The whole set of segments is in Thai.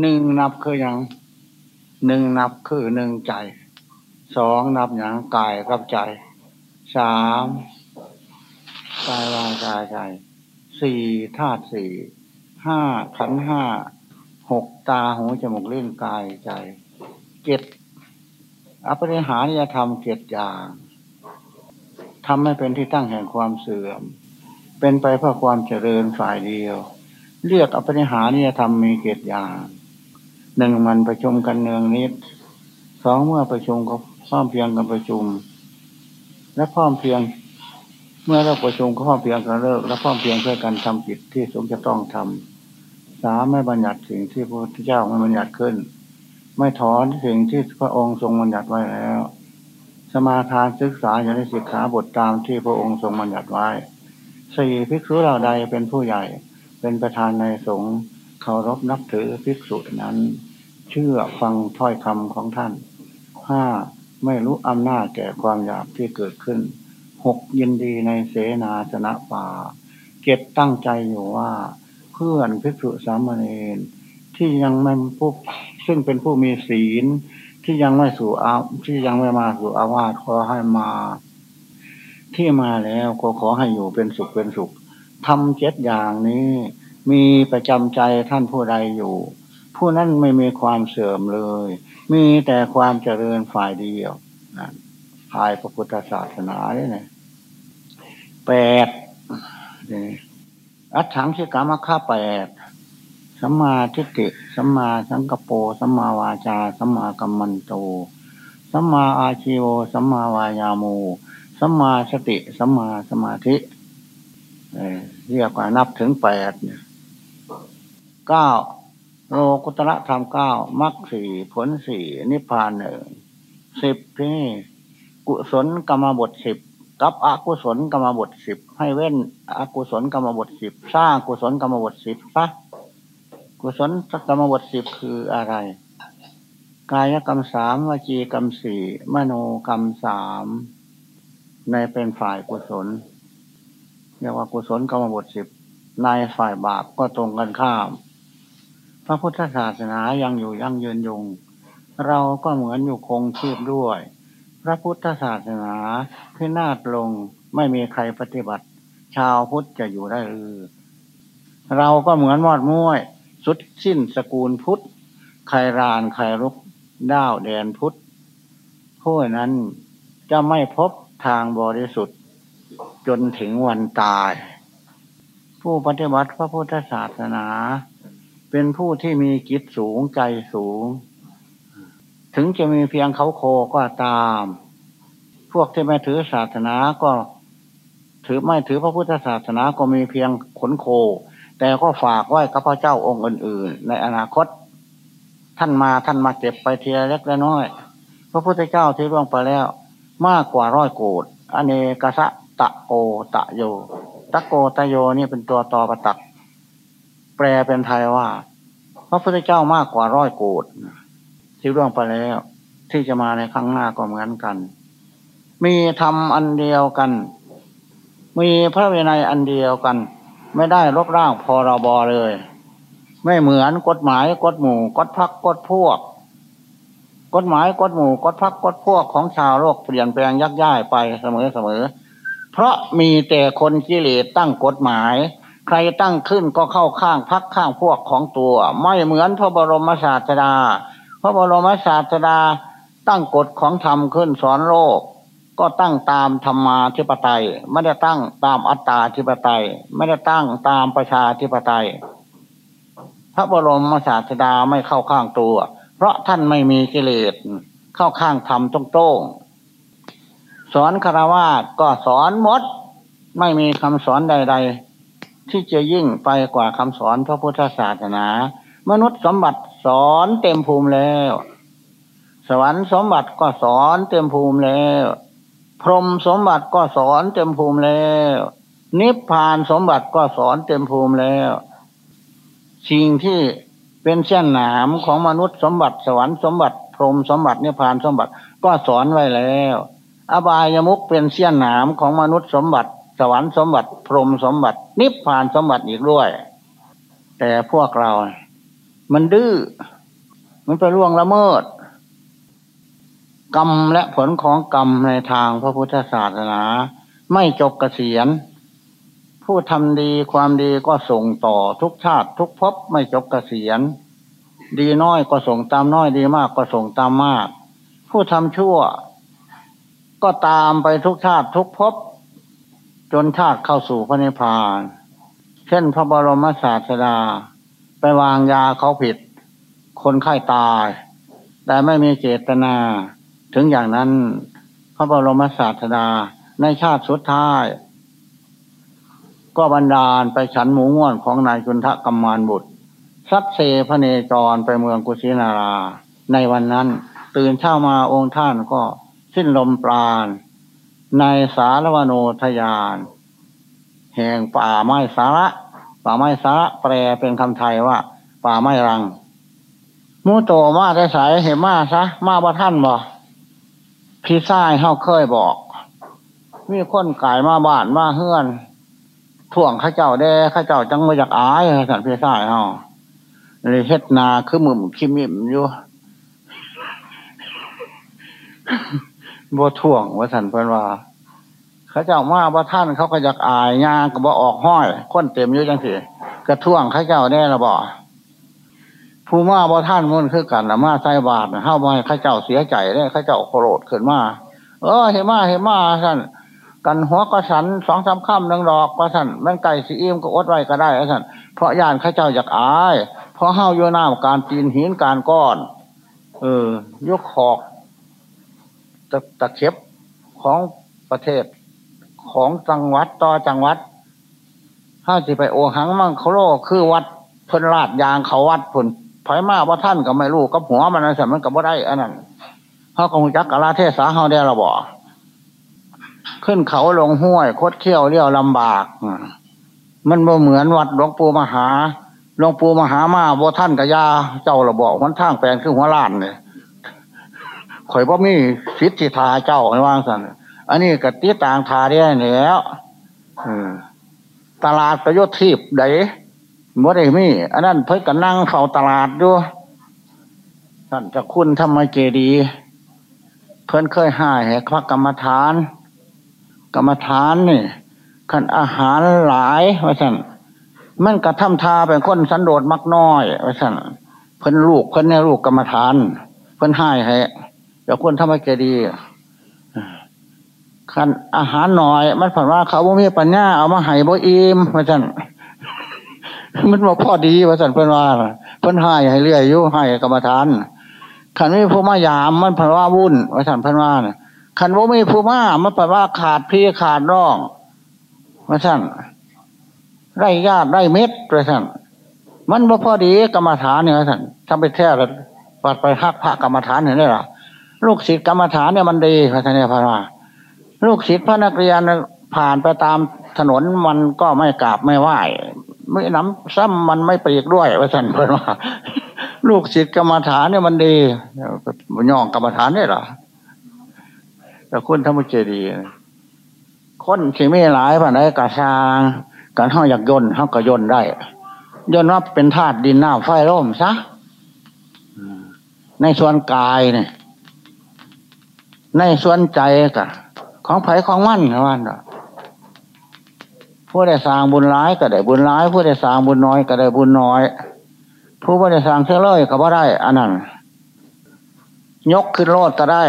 หนึ่งนับคืออย่างหนึ่งนับคือหนึ่งใจสองนับอย่างกายกับใจสามกายวาจาใจสี่ธาตุสี่ห้าขันห้าหกตาหูจมูกเล่นกายใจเจ็ดอภิริหานิยธรรมเจ็ดอย่างทำให้เป็นที่ตั้งแห่งความเสื่อม เป็นไปเพื่อความเจริญฝ่ายเดียว เรียกอภิริหานิยธรรมมีเจ็ดอย่าง หนึ่งมันประชุมกันเนืองนิดสองเมื่อประชุมก็พร้อมเพียงกันประชุม และพร้อมเพียง เมื่อเราประชุมก็พร้อมเพียงกันเลิก และพร้อมเพียงเพื่อการทำจิตที่สมจะต้องทำสามไม่บัญญัติสิ่งที่พระพุทธเจ้าไม่บัญญัติขึ้น ไม่ถอนสิ่งที่พระองค์ทรงบัญญัติไว้แล้ว สมาทานศึกษาอย่างในสิกขาบทตามที่พระองค์ทรงบัญญัติไว้สี่ภิกษุเหล่าใดเป็นผู้ใหญ่เป็นประธานในสงฆ์ เคารพนับถือภิกษุนั้น เชื่อฟังถ้อยคำของท่านห้าไม่รู้อำนาจแก่ความอยากที่เกิดขึ้นหกยินดีในเสนาสนะป่าเจ็ดตั้งใจอยู่ว่า เพื่อนภิกษุสามเณรที่ยังไม่ผู้ซึ่งเป็นผู้มีศีลที่ยังไม่สู่อาที่ยังไม่มาสู่อาวาสขอให้มา ที่มาแล้วก็ขอให้อยู่เป็นสุขเป็นสุขทำเจ็ดอย่างนี้ มีประจำใจท่านผู้ใดอยู่ ผู้นั้นไม่มีความเสื่อมเลย มีแต่ความเจริญฝ่ายเดียวนะฝ่ายพระพุทธศาสนาเนี่ยแปดอัตถังชิกรรมค่าแปดสัมมาทิฏฐิสัมมาสังกปรสัมมาวาจาสัมมากัมมันโตสัมมาอาชีโวสัมมาวายาโมสัมมาสติสัมมาสมาธิเรียกว่านับถึงแปดเนี่ย เก้าโลกุตระธรรมเก้ามรรคสี่ผลสี่นิพพานหนึ่งสิบที่กุศลกรรมบทสิบกับอกุศลกรรมบทสิบให้เว้นอกุศลกรรมบทสิบสร้างกุศลกรรมบทสิบปะกุศลกรรมบทสิบคืออะไร กายกรรมสามวจีกรรมสี่มโนกรรมสามในเป็นฝ่ายกุศลเรียกว่ากุศลกรรมบทสิบในฝ่ายบาปก็ตรงกันข้าม พระพุทธศาสนายังอยู่ยั่งยืนยง เราก็เหมือนอยู่คงชีพด้วย พระพุทธศาสนาพินาศลงไม่มีใครปฏิบัติ ชาวพุทธจะอยู่ได้หรือเราก็เหมือนมอดม้วยสุดสิ้นสกุลพุทธใครรานใครรุกด้าวแดนพุทธผู้นั้นจะไม่พบทางบริสุทธิ์ จนถึงวันตาย ผู้ปฏิบัติพระพุทธศาสนา เป็นผู้ที่มีจิตสูงใจสูง ถึงจะมีเพียงเขาโคก็ตาม พวกที่ไม่ถือศาสนาก็ ถือไม่ถือพระพุทธศาสนาก็มีเพียงขนโค แต่ก็ฝากไว้กับพระเจ้าองค์อื่น ๆ ในอนาคต ท่านมาท่านมาเก็บไปเทียเล็กและน้อย พระพุทธเจ้าที่ร่วงไปแล้ว มากกว่าร้อยโกดอเนกสะตะโกตะโย ตะโกตะโยนี่เป็นตัวต่อประตัก แปลเป็นไทยว่า พระพุทธเจ้ามากกว่าร้อยโกดที่ร่วงไปแล้ว ที่จะมาในครั้งหน้าก็เหมือนกัน มีธรรมอันเดียวกัน มีพระวไนอันเดียวกัน ไม่ได้ลบร่างพรบเลย ไม่เหมือนกฎหมายกฎหมู่กฎพักกฎพวก กฎหมายกฎหมู่กฎพักกฎพวกของชาวโลกเปลี่ยนแปลงยักย้ายไปเสมอเสมอเพราะมีแต่คนกิเลสตั้งกฎหมาย ใครตั้งขึ้นก็เข้าข้างพักข้างพวกของตัว ไม่เหมือนพระบรมศาสดา พระบรมศาสดาตั้งกฎของธรรมขึ้นสอนโลก ก็ตั้งตามธรรมาธิปไตย ไม่ได้ตั้งตามอัตตาธิปไตย ไม่ได้ตั้งตามประชาธิปไตย พระบรมศาสดาไม่เข้าข้างตัว เพราะท่านไม่มีกิเลสเข้าข้างธรรมตรงๆสอนคารวะก็สอนหมด ไม่มีคำสอนใด ๆ ที่จะยิ่งไปกว่าคำสอนพระพุทธศาสนา มนุษย์สมบัติสอนเต็มภูมิแล้ว สวรรค์สมบัติก็สอนเต็มภูมิแล้ว พรหมสมบัติก็สอนเต็มภูมิแล้ว นิพพานสมบัติก็สอนเต็มภูมิแล้ว สิ่งที่เป็นเส้นหนามของมนุษย์สมบัติสวรรค์สมบัติ พรหมสมบัตินิพพานสมบัติก็สอนไว้แล้ว อบายมุกเป็นเส้นหนามของมนุษย์สมบัติ สวรรค์สมบัติพรหมสมบัติ นิพพานสมบัติอีกด้วย แต่พวกเรา มันดื้อ มันไปล่วงละเมิด กรรมและผลของกรรมในทางพระพุทธศาสนา ไม่จบกเกษียณผู้ทำดีความดีก็ส่งต่อทุกชาติ ทุกภพไม่จบกเกษียณ ดีน้อยก็ส่งตามน้อยดีมากก็ส่งตามมาก ผู้ทำชั่ว ก็ตามไปทุกชาติทุกภพ จนชาติเข้าสู่พระนิพพาน เช่นพระบรมศาสดา ไปวางยาเขาผิด คนไข้าตาย แต่ไม่มีเจตนา ถึงอย่างนั้น พระบรมศาสดาในชาติสุดท้าย ก็บันดาลไปฉันหมูง่วนของนายจุนทะกัมมานบุตรซัดเซพระเนจรไปเมืองกุสินารา ในวันนั้น ตื่นเช้ามาองค์ท่านก็สิ้นลมปราณ ในสารวโนทยาน แห่งป่าไม้สาระ ป่าไม้สาระแปลเป็นคำไทยว่า ป่าไม้รังมูโตมาได้สายเห็นมาซะมาบ่ท่านบ่พี่ชายเฮาเคยบอก มีคนกายมาบ้านมาเฮือนท่วงข้าเจ้าแด้ข้าเจ้าจังมาจากอายสันพี่ชายเฮาเลยเฮ็ดนาคือมึมคิมิมอยู่ บ่ท่วงว่าสันเพิ่นว่า เขาเจ้ามาว่าท่านเขาก็อยากอายงานก็บ่ออกห้อยคนเต็มอยู่จังสิกระท่วงเขาเจ้าแน่ละบ่ผู้มาบ่ท่านมันคือกันละมาใส่บาทเข้ามาข้าเจ้าเสียใจเนี่ยข้าเจ้าโกรธขึ้นมาเออเห็นมาเห็นมาท่านกันหัวกระสันสองสามค่ำนังดอกกระสันแม่นไก่สีอิ่มก็อดไว้ก็ได้ท่านเพราะยานข้าเจ้าอยากอาย เพราะเฮาโยน้ำการตีนหินการก้อน เออยกขอก ตะตะเข็บของประเทศของจังหวัดต่อจังหวัดถ้าจะไปโอหังมังเขาโลคือวัดเพิ่นลาดยางเขาวัดผลไผมาว่าท่านก็ไม่รู้กับหัวมันนั่นสัมันก็บ่ได้อันนั้นเขาคงจักกะลาเทศสาเขาได้ระบอกขึ้นเขาลงห้วย คดเขี้ยวเลี้ยวลำบากมันบ่เหมือนวัดหลวงปู่มหาหลวงปู่มหามาบ่ท่านกับยาเจ้าระบอกมันทางแปลนคือหัวล้านเนี่ย ข่อยบ่มีสิทธิทาเจ้าในว่างสันอันนี้กติต่างทาได้แล้วตลาดประโยชน์ทีบไดบ่ได้มี อันนั้นเพิ่งกันนั่งเฝ้าตลาดด้วยท่านจะคุณทำไมเจดี เพิ่นเคยหายแหกพระกรรมฐาน กรรมฐานนี่ขันอาหารหลายว่าสั่นมันกระทำทาเป็นคนสันโดษมักน้อยว่าสั่นเพิ่นลูกเพิ่นเนี่ยลูกกรรมฐาน เพิ่นหายแหก จะคุณทำไมเจดีขันอาหารหน่อย มันผ่านว่าเขาบ่มีปัญญาเอามาให้บ่อิ่มว่าสั่นมันบอกพ่อดีว่าสันเพื่อนว่าเพื่อนให้ให้เรื่อยอยุ่ให้กรรมฐานขันไม่ผู้มายาม มันผ่านว่าวุ่นว่าสันเพื่อนว่าขันว่ม่ผู้มามันแปลว่าขาดพี่ขาดร่องว่าสันไร่ญาติไร่เม็ดว่าสันมันบ่พอดีกรรมฐานเนี่ยว่าสันทำไปแท้แล้วปัดไปหักพระกรรมฐานเห็นได้หรอ ลูกศิษย์กรรมฐานเนี่ยมันดีพระท่านเนี่ยพระว่าลูกศิษย์พระนักเรียนผ่านไปตามถนนมันก็ไม่กราบไม่ไหว้ไม่น้ำซ้ำมันไม่ปรีกด้วยว่านเพื่อนว่าลูกศิษย์กรรมฐานเนี่ยมันดีย่องกรรมฐานเนี่ยหรอแต่คุณธรรมเจดีคนที่ไม่หลายผ่านได้กระชางการห้าอยากยนห้าก็ยนได้ยนว่าเป็นธาตุดินน้ำไฟร่มซะในส่วนกายเนี่ย ในส่วนใจกะของไผ่ของมั่นนะวันอะผู้ได้สร้างบุญร้ายก็ได้บุญร้าย ผู้ได้สร้างบุญน้อยก็ได้บุญน้อย ผู้ไม่ได้สร้างเชื่อเลยก็บ่ได้อันนั้นยกขึ้นโลดก็ได้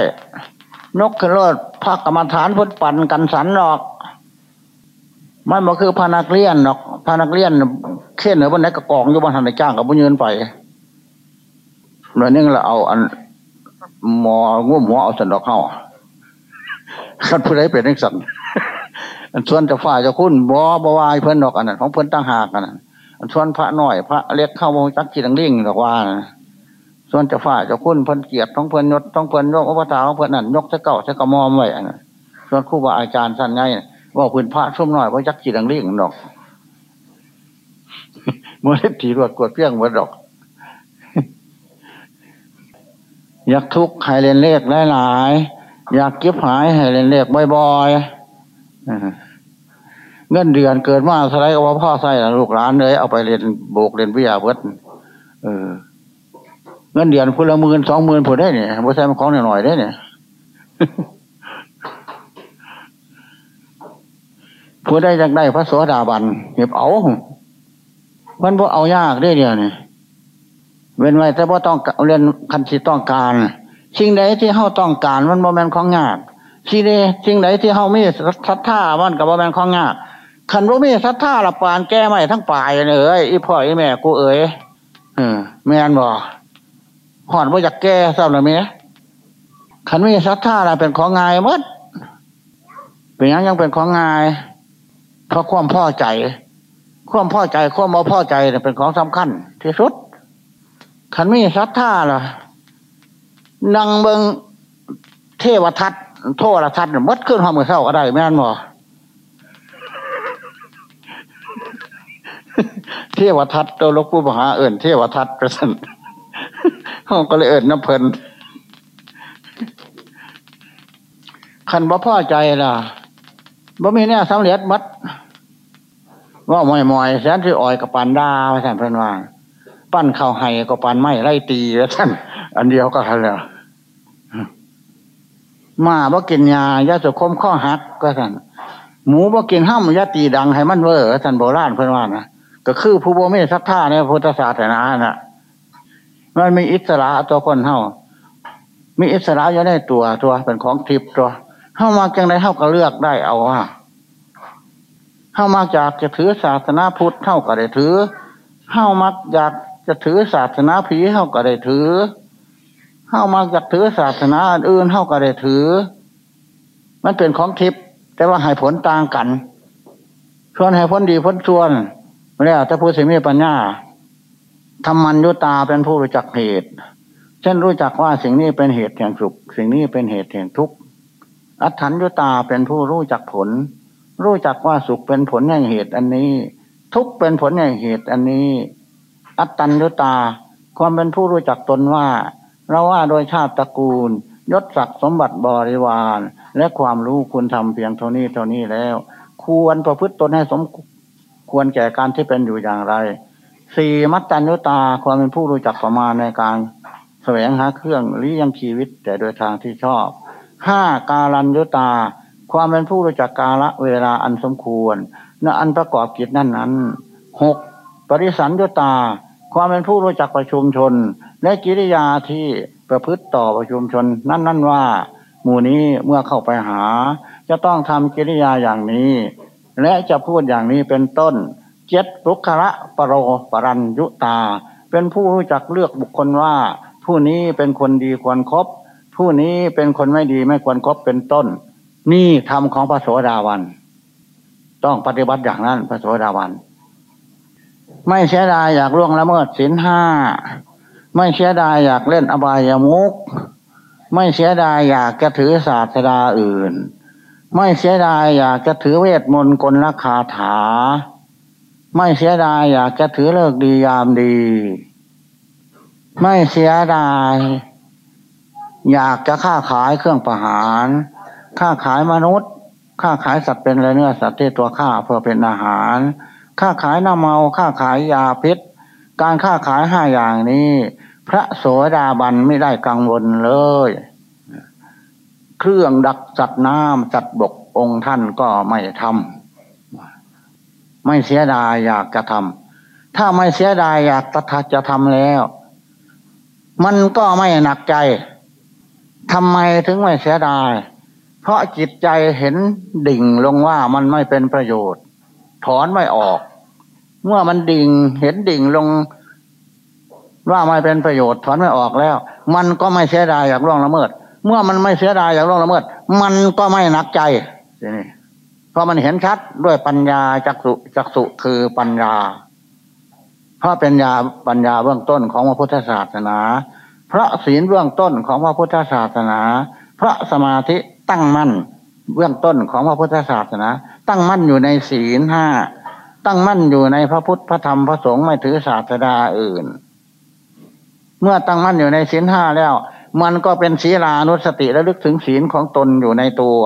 ยกขึ้นโลดพระกรรมฐานพุทธปั่นกันสันหรอกมันบอคือพานักเรียนหรอกพานักเรียนเข่นเหนือบนไหนกระกองอยู่บนทันในจ้างกับบุญยืนไปเมื่อนี้เราเอาอัน หมอง่วมหัวเอาสันดอกเข้าขันผู้ใดเป็นนักสันอันส่วนจะฝ่ายจะคุ้นบอบวายเพื่อนดอกอันนั้นของเพื่อนตั้งหากอันนั้นอันส่วนพระหน่อยพระเล็กเข้าวงจักจีดังลิ่งดอกว่าส่วนจะฝ่ายจะคุ้นเพื่อนเกียรติต้องเพื่อนยศต้องเพื่อนยกอุปถาของเพื่อนนั่นยกจะเก่าจะกระมอมไว้อันนั้นส่วนครูบาอาจารย์สั้นไงว่าเพื่อนพระชุ่มหน่อยว่าจักจีดังลิ่งดอกเมื่อเล็บถีรวดกวดเพี้ยงเมื่อดอก อยากทุกข์ให้เรียนเลขหลายๆอยากเก็บหายให้เรียนเลขบ่อยๆเงินเดือนเกิดมาสไลด์ก็ว่าพ่อใส่ลูกหลานเลย เอาไปเรียนโบกเรียนวิทยาเพิดเออ เงินเดือนพละหมื่นสองหมื่นผลได้เนี่ยบริษัทมันของหน่อยได้เนี่ยผู้ได้จากได้พระโสดาบันเก็บเอามันพวกเอายากได้เดียวเนี่ย เว้นไว้แต่ว่าต้องเรียนคันสิต้องการ สิ่งใดที่เฮาต้องการมันโมเมนของยากสิ่งใดสิ่งใดที่เฮาไม่ศรัทธามันกับโมเมนของยากขันว่ามีศรัทธาละปานแก้ไม่ทั้งป่ายเลยอีพ่ออีแม่กูเอ๋ยเออแม่นบ่หอนว่าอยากแก้เศร้าเลยไหมขันมีศรัทธาละเป็นของง่ายมดเป็นยังยังเป็นของง่ายเพราะความพ่อใจ ความพ่อใจความมาพ่อใจเป็นของสำคัญที่สุด ขันมีศรัทธาล่ะนังเบิงเทวทัตโทรทัศน์มดขึ้นหอมือเศร้าก็ได้แม่นบ่เทวทัตตัวลกผู้มหาเอิญเทวทัตกระสันห้องก็เลยเอิญน้ำเพลินขันบ่พ่อใจล่ะบ่มีเนี่ยสำเร็จมัดว่าหมอยมอยแสนที่อ่อยกับปานดาท่านเพิ่นว่า ปั้นข้าวไห้กับปานไม้ไล่ตีแล้วท่านอันเดียวก็ทันแล้วมาบ่กินยายาสุคมข้อหักก็ท่านหมูบ่กินห้ามยาตีดังให้มันเวอร์ท่านโบราณเพิ่นว่านะก็คือผู้บ่มีศรัทธาในพุทธศาสนาน่ะ มันมีอิสระตัวคนเฮามีอิสระอยู่ในตัวตัวเป็นของทิพย์ตัวเฮามาจังไดเฮาก็เลือกได้เอาว่าเฮามาจากจะถือศาสนาพุทธเฮาก็ได้ถือเฮามักอยาก จะถือศาสนาผีเฮาก็ได้ถือเฮามักอยากถือศาสนาอื่นเฮาก็ได้ถือ มันเป็นของทิพย์แต่ว่าให้ผลต่างกันส่วนให้ผลดีผลส่วนแล้วถ้าผู้สิมีปัญญาทำมันยุตาเป็นผู้รู้จักเหตุ เช่นรู้จักว่าสิ่งนี้เป็นเหตุแห่งสุข สิ่งนี้เป็นเหตุแห่งทุกข์อัฏฐัญยุตาเป็นผู้รู้จักผล รู้จักว่าสุขเป็นผลแห่งเหตุอันนี้ ทุกข์เป็นผลแห่งเหตุอันนี้ อัตตัญญุตา ความเป็นผู้รู้จักตนว่า เราว่าโดยชาติตระกูล ยศศักดิ์สมบัติบริวาร และความรู้คุณทำเพียงเท่านี้เท่านี้แล้ว ควรประพฤติตนให้สมควรแก่การที่เป็นอยู่อย่างไรสี่มัตตัญญุตา ความเป็นผู้รู้จักประมาณในการแสวงหาเครื่องเลี้ยงชีวิตแต่โดยทางที่ชอบห้าการัญยุตา ความเป็นผู้รู้จักกาละเวลาอันสมควรณอันประกอบกิจนั้นนั้นหกปริสันยุตา ความเป็นผู้รู้จักประชุมชน และกิริยาที่ประพฤติต่อประชุมชน นั่นนั่นว่า หมู่นี้เมื่อเข้าไปหา จะต้องทำกิริยาอย่างนี้ และจะพูดอย่างนี้เป็นต้น เจ็ดลุกระปรโรปรัญยุตา เป็นผู้รู้จักเลือกบุคคลว่า ผู้นี้เป็นคนดีควรครบผู้นี้เป็นคนไม่ดีไม่ควรครบเป็นต้น นี่ธรรมของพระโสดาวัน ต้องปฏิบัติอย่างนั้นพระโสดาวัน ไม่เสียดายอยากล่วงละเมิดศีลห้า ไม่เสียดายอยากเล่นอบายามุก ไม่เสียดายอยากจะถือศาสดาอื่น ไม่เสียดายอยากจะถือเวทมนต์กลคาถา ไม่เสียดายอยากจะถือเลิกดียามดี ไม่เสียดาย อยากจะค้าขายเครื่องประหารค้าขายมนุษย์ค้าขายสัตว์เป็นเนื้อสัตว์ที่ตัวข้าเพื่อเป็นอาหาร ค้าขายน้ำเมาค้าขายยาพิษ การค้าขายห้าอย่างนี้ พระโสดาบันไม่ได้กังวลเลย เครื่องดักจัดน้ำจัดบกองค์ท่านก็ไม่ทำไม่เสียดายอยากจะทำถ้าไม่เสียดายอยากจะจะทำแล้ว มันก็ไม่หนักใจทำไมถึงไม่เสียดาย เพราะจิตใจเห็นดิ่งลงว่ามันไม่เป็นประโยชน์ ถอนไม่ออก เมื่อมันดิ่งเห็นดิ่งลง ว่าไม่เป็นประโยชน์ถอนไม่ออกแล้ว มันก็ไม่เสียดายอยากล่วงละเมิด เมื่อมันไม่เสียดายอย่างร่วงละเมิด มันก็ไม่นักใจนี่เพราะมันเห็นชัดด้วยปัญญาจักสุจักสุคือปัญญาเพราะเป็นญาปัญญาเบื้องต้นของพระพุทธศาสนา พระศีลเบื้องต้นของพระพุทธศาสนา พระสมาธิตั้งมั่นเบื้องต้นของพระพุทธศาสนา ตั้งมั่นอยู่ในศีลห้าตั้งมั่นอยู่ในพระพุทธพระธรรมพระสงฆ์ไม่ถือศาสดาอื่น เมื่อตั้งมั่นอยู่ในศีลห้าแล้ว มันก็เป็นศีลานุสติและลึกถึงศีลของตนอยู่ในตัว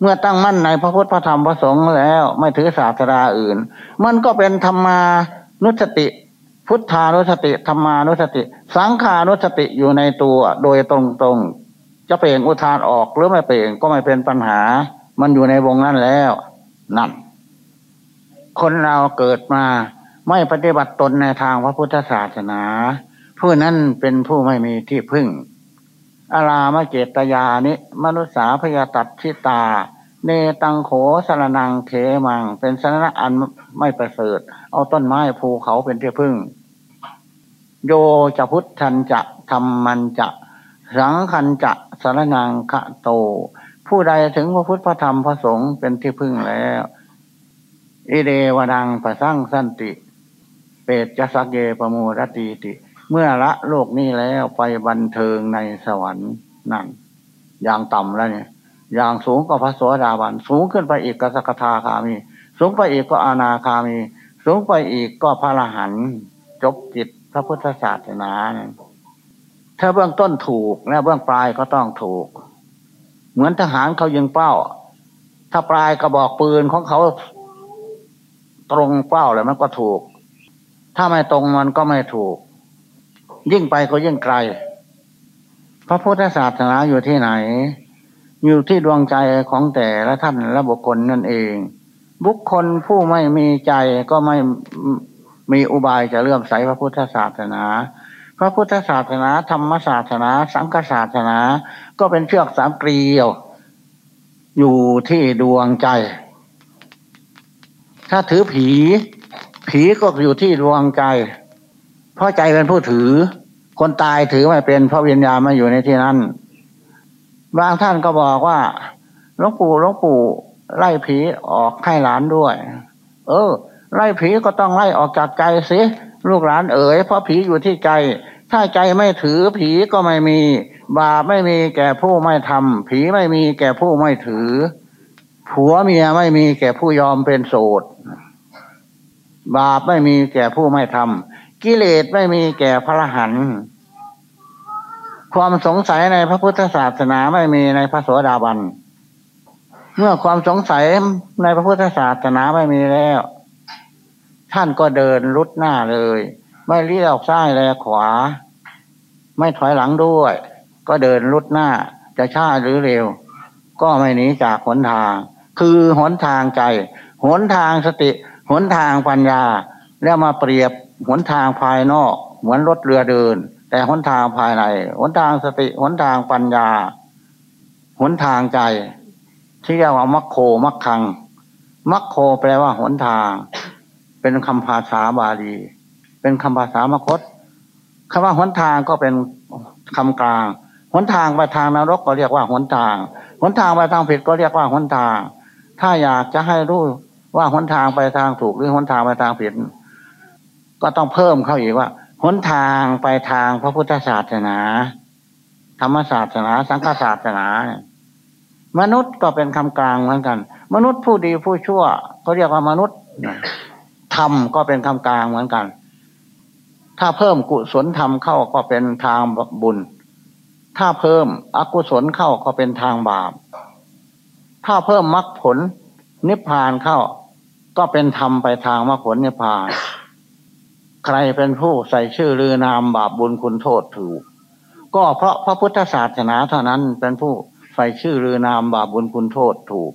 เมื่อตั้งมั่นในพระพุทธพระธรรมพระสงฆ์แล้วไม่ถือศาสดาอื่น มันก็เป็นธรรมานุสติ พุทธานุสติธรรมานุสติ สังขานุสติอยู่ในตัว โดยตรงๆจะเปล่งอุทานออกหรือไม่เปล่งก็ไม่เป็นปัญหา มันอยู่ในวงนั้นแล้ว นั่น คนเราเกิดมาไม่ปฏิบัติตนในทางพระพุทธศาสนา ผู้นั้นเป็นผู้ไม่มีที่พึ่ง อารามเจตยานิมนุษาพยาตัดชิตา เนตังโขสรนังเขมัง เป็นสนะอันไม่ประเสริฐ เอาต้นไม้ภูเขาเป็นที่พึ่ง โยจะพุทธันจะธรรมันจะ สังคันจะสรนังคะโต ผู้ใดถึงพระพุทธพระธรรมพระสงฆ์เป็นที่พึ่งแล้วอิเดวดังประสั่งสันติ เปตจะสักเยปมูรตีติ เมื่อละโลกนี้แล้วไปบันเทิงในสวรรค์นั่นอย่างต่ำแล้วเนี่ย อย่างสูงก็พระสวสดาบัน สูงขึ้นไปอีกก็สกทาคามี สูงไปอีกก็อานาคามี สูงไปอีกก็พระรหันจบจิตพระพุทธศาสนาถ้าเบื้องต้นถูกแล้วเบื้องปลายก็ต้องถูก เหมือนทหารเขายิงเป้า ถ้าปลายกระบอกปืนของเขาตรงเป้าเลยมันก็ถูก ถ้าไม่ตรงมันก็ไม่ถูก ยิ่งไปก็ยิ่งไกล พระพุทธศาสนาอยู่ที่ไหน อยู่ที่ดวงใจของแต่ละท่านและบุคคลนั่นเอง บุคคลผู้ไม่มีใจก็ไม่มีอุบายจะเลื่อมใสพระพุทธศาสนา พระพุทธศาสนาธรรมศาสนา สังฆศาสนา ก็เป็นเชือกสามเกลียว อยู่ที่ดวงใจ ถ้าถือผี ผีก็อยู่ที่ดวงใจ เพราะใจเป็นผู้ถือ คนตายถือไม่เป็นเพราะวิญญาณมาอยู่ในที่นั้นบางท่านก็บอกว่าหลวงปู่หลวงปู่ไล่ผีออกให้หลานด้วย เออ ไล่ผีก็ต้องไล่ออกจากใจสิ ลูกหลานเอ๋ยเพราะผีอยู่ที่ใจ ถ้าใจไม่ถือผีก็ไม่มี บาปไม่มีแก่ผู้ไม่ทำผีไม่มีแก่ผู้ไม่ถือ ผัวเมียไม่มีแก่ผู้ยอมเป็นโสด บาปไม่มีแก่ผู้ไม่ทำกิเลสไม่มีแก่พระหันความสงสัยในพระพุทธศาสนาไม่มีในพระโสดาบัน เมื่อความสงสัยในพระพุทธศาสนาไม่มีแล้ว ท่านก็เดินรุดหน้าเลย ไม่เลี้ยวซ้ายแลขวา ไม่ถอยหลังด้วย ก็เดินรุดหน้า จะช้าหรือเร็ว ก็ไม่หนีจากหนทาง คือหนทางใจหนทางสติหนทางปัญญา แล้วมาเปรียบหนทางภายนอก เหมือนรถเรือเดิน แต่หนทางภายในหนทางสติหนทางปัญญาหนทางใจ ที่เรียกว่ามัคโคมัคคังมัคโคแปลว่าหนทาง เป็นคำภาษาบาลี เป็นคำภาษามคตคำว่าหนทางก็เป็นคำกลางหนทางไปทางนรกก็เรียกว่าหนทางหนทางไปทางผิดก็เรียกว่าหนทาง ถ้าอยากจะให้รู้ว่าหนทางไปทางถูกหรือหนทางไปทางผิด ก็ต้องเพิ่มเข้าอีกว่าหนทางไปทางพระพุทธศาสนา ธรรมศาสนา สังฆศาสนา มนุษย์ก็เป็นคำกลางเหมือนกัน มนุษย์ผู้ดีผู้ชั่วเขาเรียกว่ามนุษย์ ธรรมก็เป็นคำกลางเหมือนกัน ถ้าเพิ่มกุศลธรรมเข้าก็เป็นทางบุญ ถ้าเพิ่มอกุศลเข้าก็เป็นทางบาป ถ้าเพิ่มมรรคผลนิพพานเข้า ก็เป็นธรรมไปทางมรรคผลนิพพาน ใครเป็นผู้ใส่ชื่อลือนามบาปบุญคุณโทษถูก ก็เพราะพระพุทธศาสนาเท่านั้นเป็นผู้ใส่ชื่อลือนามบาปบุญคุณโทษถูก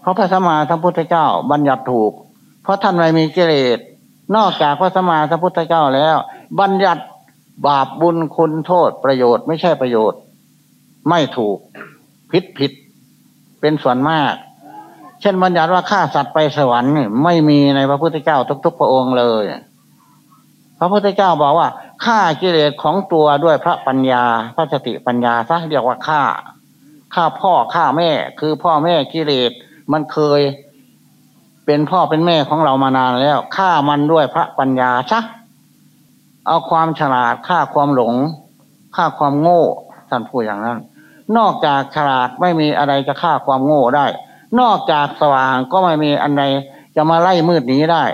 เพราะพระสมมาทัพพุทธเจ้าบัญญัติถูก เพราะท่านไม่มีกิเลสนอกจากพระสมมาทัพพุทธเจ้าแล้ว บัญญัติบาปบุญคุณโทษประโยชน์ไม่ใช่ประโยชน์ ไม่ถูกผิดผิด เป็นส่วนมาก เช่นบัญญัติว่าฆ่าสัตว์ไปสวรรค์ไม่มีในพระพุทธเจ้าทุก ๆ พระองค์เลย พระพุทธเจ้าบอกว่าฆ่ากิเลสของตัวด้วยพระปัญญาพระสติปัญญาซะเรียกว่าฆ่าฆ่าพ่อฆ่าแม่ คือพ่อแม่กิเลสมันเคย เป็นพ่อเป็นแม่ของเรามานานแล้วฆ่ามันด้วยพระปัญญาซะเอาความฉลาดฆ่าความหลงฆ่าความโง่ท่านพูดอย่างนั้น นอกจากฉลาดไม่มีอะไรจะฆ่าความโง่ได้ นอกจากสว่างก็ไม่มีอันใดจะมาไล่มืดนี้ได้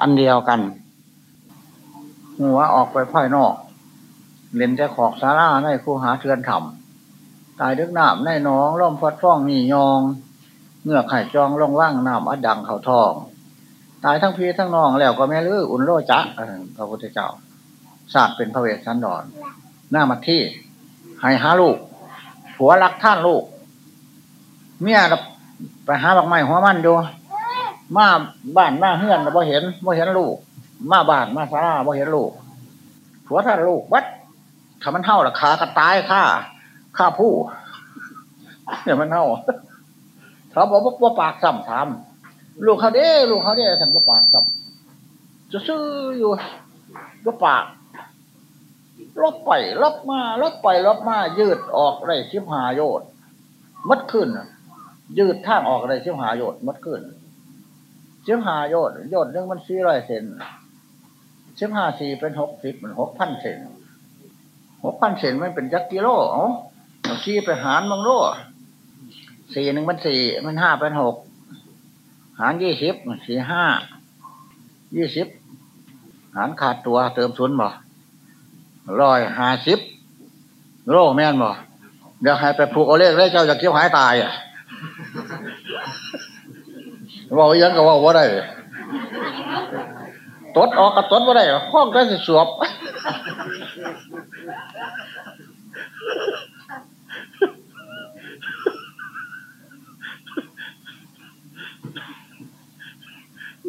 อันเดียวกัน หัวออกไปภายนอกเล่นแต่ขอกสาราในคูหาเทือนถ่ำตายดึกหน้ำในน้องล่มฟัดฟ้องมียอง เงื่อไข่จองล่องว่างน้ำอัดดังเขาทอง ตายทั้งพี่ทั้งน้องแล้วก็แม่ลืออุนโรจะพระพุทธเจ้าทราบเป็นพระเวสสันดร หน้ามาที่ให้หาลูก ผัวรักท่านลูก เมียไปหาบักไม้หัวมันดูมาบ้านมาเฮือนบ่เห็นบ่เห็นลูก มาบ้านมาซาบ่เห็นลูกผัวท่านลูกวัดถ้ามันเท่าราคากระตายค่าค่าผู้เนี่ยมันเท่า เขาบอกว่าปากซ้ำถามลูกเขาเด้ลูกเขาเด้ท่านว่าปากซ้ำจะซื้ออยู่ว่าปากลบไปลบมาลบไปลบมา ยืดออกได้ชิบหาโยดมัดขึ้น ยืดทางออกได้ชิบหาโยดมัดขึ้นชิบหาโยดโยดหนึ่งมันสี่ร้อยเซนชิบหาสี่เป็นหกสิบมันหกพันเซนหกพันเซนมันเป็นยักกิโลอ๋อสี่ไปหารมังโล สี่หนึ่งมันสี่มันห้าเป็นหกหารยี่สิบสี่ห้ายี่สิบหารขาดตัวเติมศูนย์บ่ร้อยห้าสิบโลแม่นบ่เดี๋ยวให้ไปผูกเอาเลขได้เจ้าจะเกี้ยวหายตายอะบอกยังก็ว่าว่าได้ตดออกกับตดว่าได้ห้องก็สิสวบ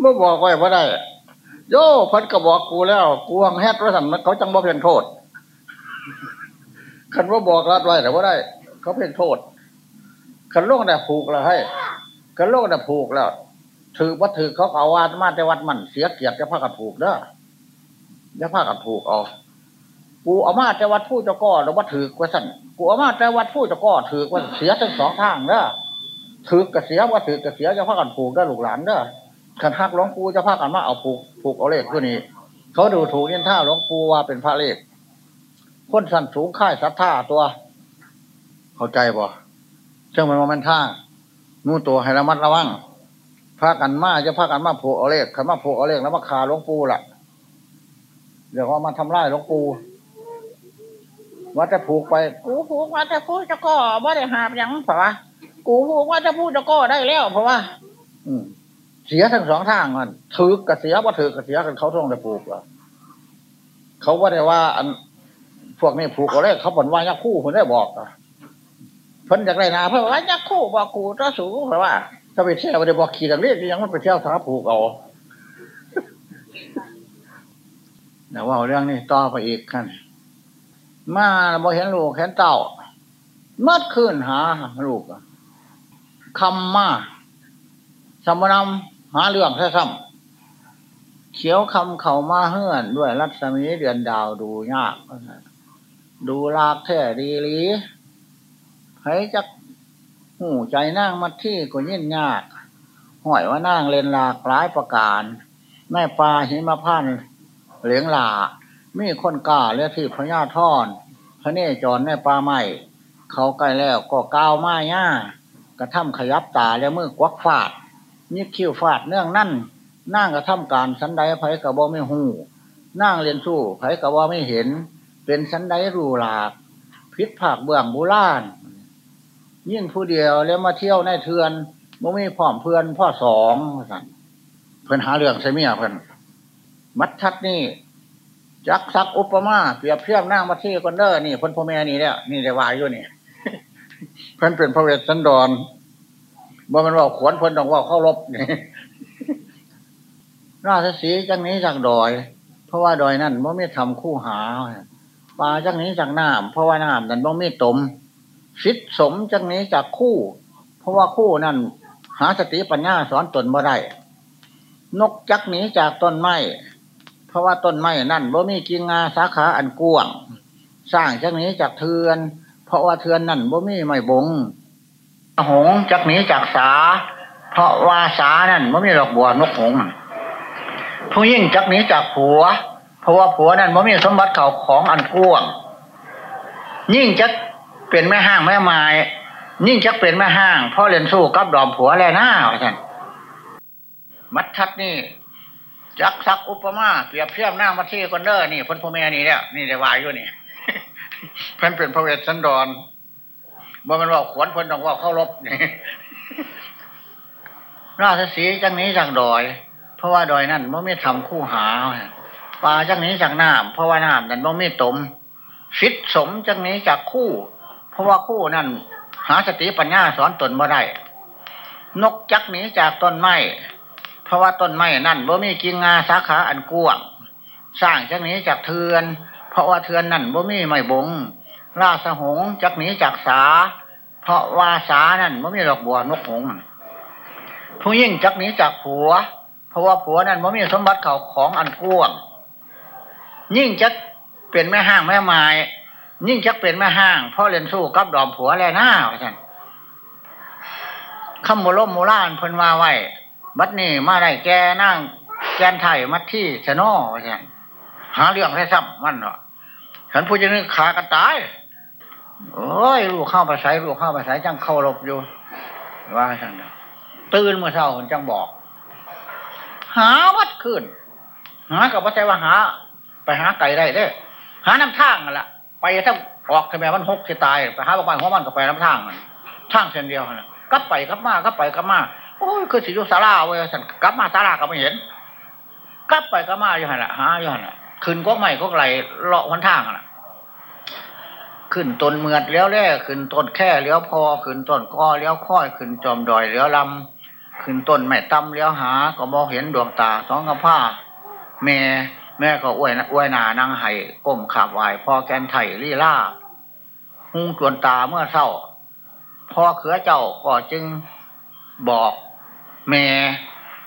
เมื่อบอกไว้ว่าได้ โย่พันก็บอกกูแล้วกูหังแฮดว่าสันเขาจังบ่เพียงโทษคันว่าบอกรัดไว้แต่ว่าได้ เขาเพียงโทษคันโลกเนี่ยผูกแล้วให้คันโลกเนี่ยผูกแล้ว ถือว่าถือเขาเอาวาดมาแต่วัดมันเสียเกียรติจะพากันผูกเด้อจะพากันผูกเอากูเอามาแต่วัดผู้เจ้าก้อหรือว่าถือกว่าสั่นกูเอามาแต่วัดผู้เจ้าก้อถือกว่าเสียทั้งสองทางเด้อถือกระเสียว่าถือกระเสียจะพากันผูกได้ลูกหลานเด้อ ขันหักหลวงปู่จะพากันมาเอาผูกผูกเอาเลขตัวนี้ เขาดูถูกเงินท่าหลวงปู่ว่าเป็นพระเลขคนสันสูงค่ายศรัทธาตัว เข้าใจบ่เชื่อมันว่ามันท่านู่ตัวให้ระมัดระวังพากันมาจะพากันมาผูกเอาเลขขันมาผูกเอาเลขแล้วมาคาหลวงปู่ล่ะเดี๋ยวว่ามาทำลายหลวงปู่ว่าจะผูกไป กูผูกว่าจะพูดจะก็บ่ได้หาบยังเพราะว่ากูผูกว่าจะพูดจะก็ได้แล้วเพราะว่า อืม เสียทั้งสองทางมันถือกระเสียว่าถือกระเสียกันเขาต้องได้ผูกเหรอเขาว่าได้ว่า อันพวกนี้ผูกเอาเลยเขาผลว่ายักคู่ผมได้บอกอะเพิ่นจากไรนาเพิ่นว่ายักคู่บอกกูจ้าสูงเพราะว่าถ้าไปเที่ยวไปบอกขี่ดังเรียกยังมันไปเที่ยวสาผูกเอาเดี๋ยวว่าเรื่องนี้ต่อไปอีกขั้นมาบ่เห็นลูกเห็นเต่ามัดขึ้นหาลูกคำมาสมนำ หาเรื่องแค่ซ้ำเขียวคำเขามาเฮือนด้วยรัศมีเดือนดาวดูยาก ดูลากแท้ดีลีให้จักหูใจนั่งมัดที่ก็ยิ่งยากห่อยว่านั่งเลนลากหลายประการแม่ปลาหิมพานเหลียงหลามีคนกล้าเลือที่พญาท่อนพระเนจรในปลาใหม่ เขาใกล้แล้วก็ก้าวมาย่ากระทำขยับตาแล้วมือกวักฟาด ยิบคิ้วฟาดเนื่องนั่นนั่งกระทำการสันไดไผกระบอไม่หูนั่งเรียนสู้ไผกระบอไม่เห็น เป็นสันไดรูหลากพิษผักเบื้องบุล่านยิ่งผู้เดียวแล้วมาเที่ยวในเทือนบ่มีพร้อมเพื่อนพ่อสองสั่นเพื่อนหาเรื่องใช่ไหมเพื่อนมัดชัดนี่จักซักอุปมาเปรียบเทียบนั่งมาที่คนเดอร์นี่คนพ่อแม่นี่เนี่ยนี่ได้วายอยู่นี่ เพื่อนเป็นพระเวสสันดร บ่มันว่าขวนเพิ่นต้องว่าเข้ารบนี่ราชสีจังนี้จากดอย เพราะว่าดอยนั่นบ่มีทำคู่หาปลาจังนี้จากน้ำเพราะว่าน้ำนั่นบ่มีตมสิทสมจังนี้จากคู่ เพราะว่าคู่นั่นหาสติปัญญาสอนตนบ่ได้นกจักนี้จากต้นไม้เพราะว่าต้นไม้นั่นบ่มีกิ่งงาสาขาอันกว้าง สร้างจักนี้จากเทือน เพราะว่าเทือนนั่นบ่มีไม้บง หงจักหนีจากสา เพราะว่าสานั่นมันมีดอกบัวนกหงผู้ยิ่งจักหนีจากผัว เพราะว่าผัวนั่นมันมีสมบัติเก่าของอันกว้างยิ่งจักเป็นแม่ห้างแม่ไม้ยิ่งจักเป็นแม่ห้างพ่อเรียนสู้กับดอมผัวแลหน้าท่านมัดทัดนี่จักซักอุปมาเปรียบเทียบหน้ามาที่คนเด้อนี่พ้นพ่อแม่นี่เนี่ยนี่ได้วายอยู่นี่เพิ่นเป็นพระเวสสันดร บ่มันว่าขวนเพิ่นต้องว่าเข้ารบนี่ราชสีจังนี้จังดอย เพราะว่าดอยนั่นมันไม่ทำคู่หาปลาจากนี้จากน้ำเพราะว่าน้ำนั่นมันไม่ตมฟิตสมจากนี้จากคู่ เพราะว่าคู่นั่นหาสติปัญญาสอนตนบ่ได้นกจักหนีจากต้นไม้เพราะว่าต้นไม้นั่นบ่มีกิ่งงาสาขาอันกว้างสร้างจักหนีจากเทือน เพราะว่าเทือนนั่นบ่มีไม้บง ราสหงจักหนีจากสา เพราะว่าสานั่นบ่มีดอกบัวนกหงส์ผู้ยิ่งจักหนีจากผัว เพราะว่าผัวนั่นบ่มีสมบัติเขาของอันกว้างยิ่งจักเป็นแม่ห้างแม่ไม้ยิ่งจักเป็นแม่ห้างพราะเรียนสู้กับดอมผัวแล้วหน้าท่านคำโมลมโมล่านเพิ่นว่าไว้บัดนี้มาได้แกนั่งแกนไทยมัดที่ชะโนว่าท่านหาเรื่องให้ซ้ำมันเหรอฉันพูดจะนึกขากันตาย โอ้ยลูกเข้าไปใส่ลูกเข้าไปใส่จังเข้ารบอยู่ ว่าท่านตื่นเมื่อเช้าคนจังบอก หาวัดขึ้น หากับว่าใจว่าหา ไปหาไก่ได้เด้อหาน้ำทางนั่นแหละไปถ้าออกทำไมมันหกสิตายไปหาบ้านหัวมันก็ไปน้ำทางมันทางเส้นเดียวนะกลับไปกลับมากลับไปกลับมาโอ้ยคือสิยุสาราเว้ยสันกลับมาสาราก็ไม่เห็น กลับไปกลับมาอยู่หันละหาอยู่หันละขึ้นก็ไม่ก็ไหลเลาะวันทางน่ะ ขึ้นต้นเมือดเลี้ยวแร่ขึ้นต้นแค่เลี้ยวพอขึ้นต้นกอเลี้ยวค่อยขึ้นจอมดอยเลี้ยวลำขึ้นต้นแม่ตำเลี้ยวหา ก็มองเห็นดวงตาสองกับผ้าแม่แม่ก็อวยอวยหนานางไห้ก้มขาบไหวพอแกนไถ่ลี่ล่าหุงจวนตาเมื่อเศร้าพ่อเขือเจ้าก็จึงบอกแม่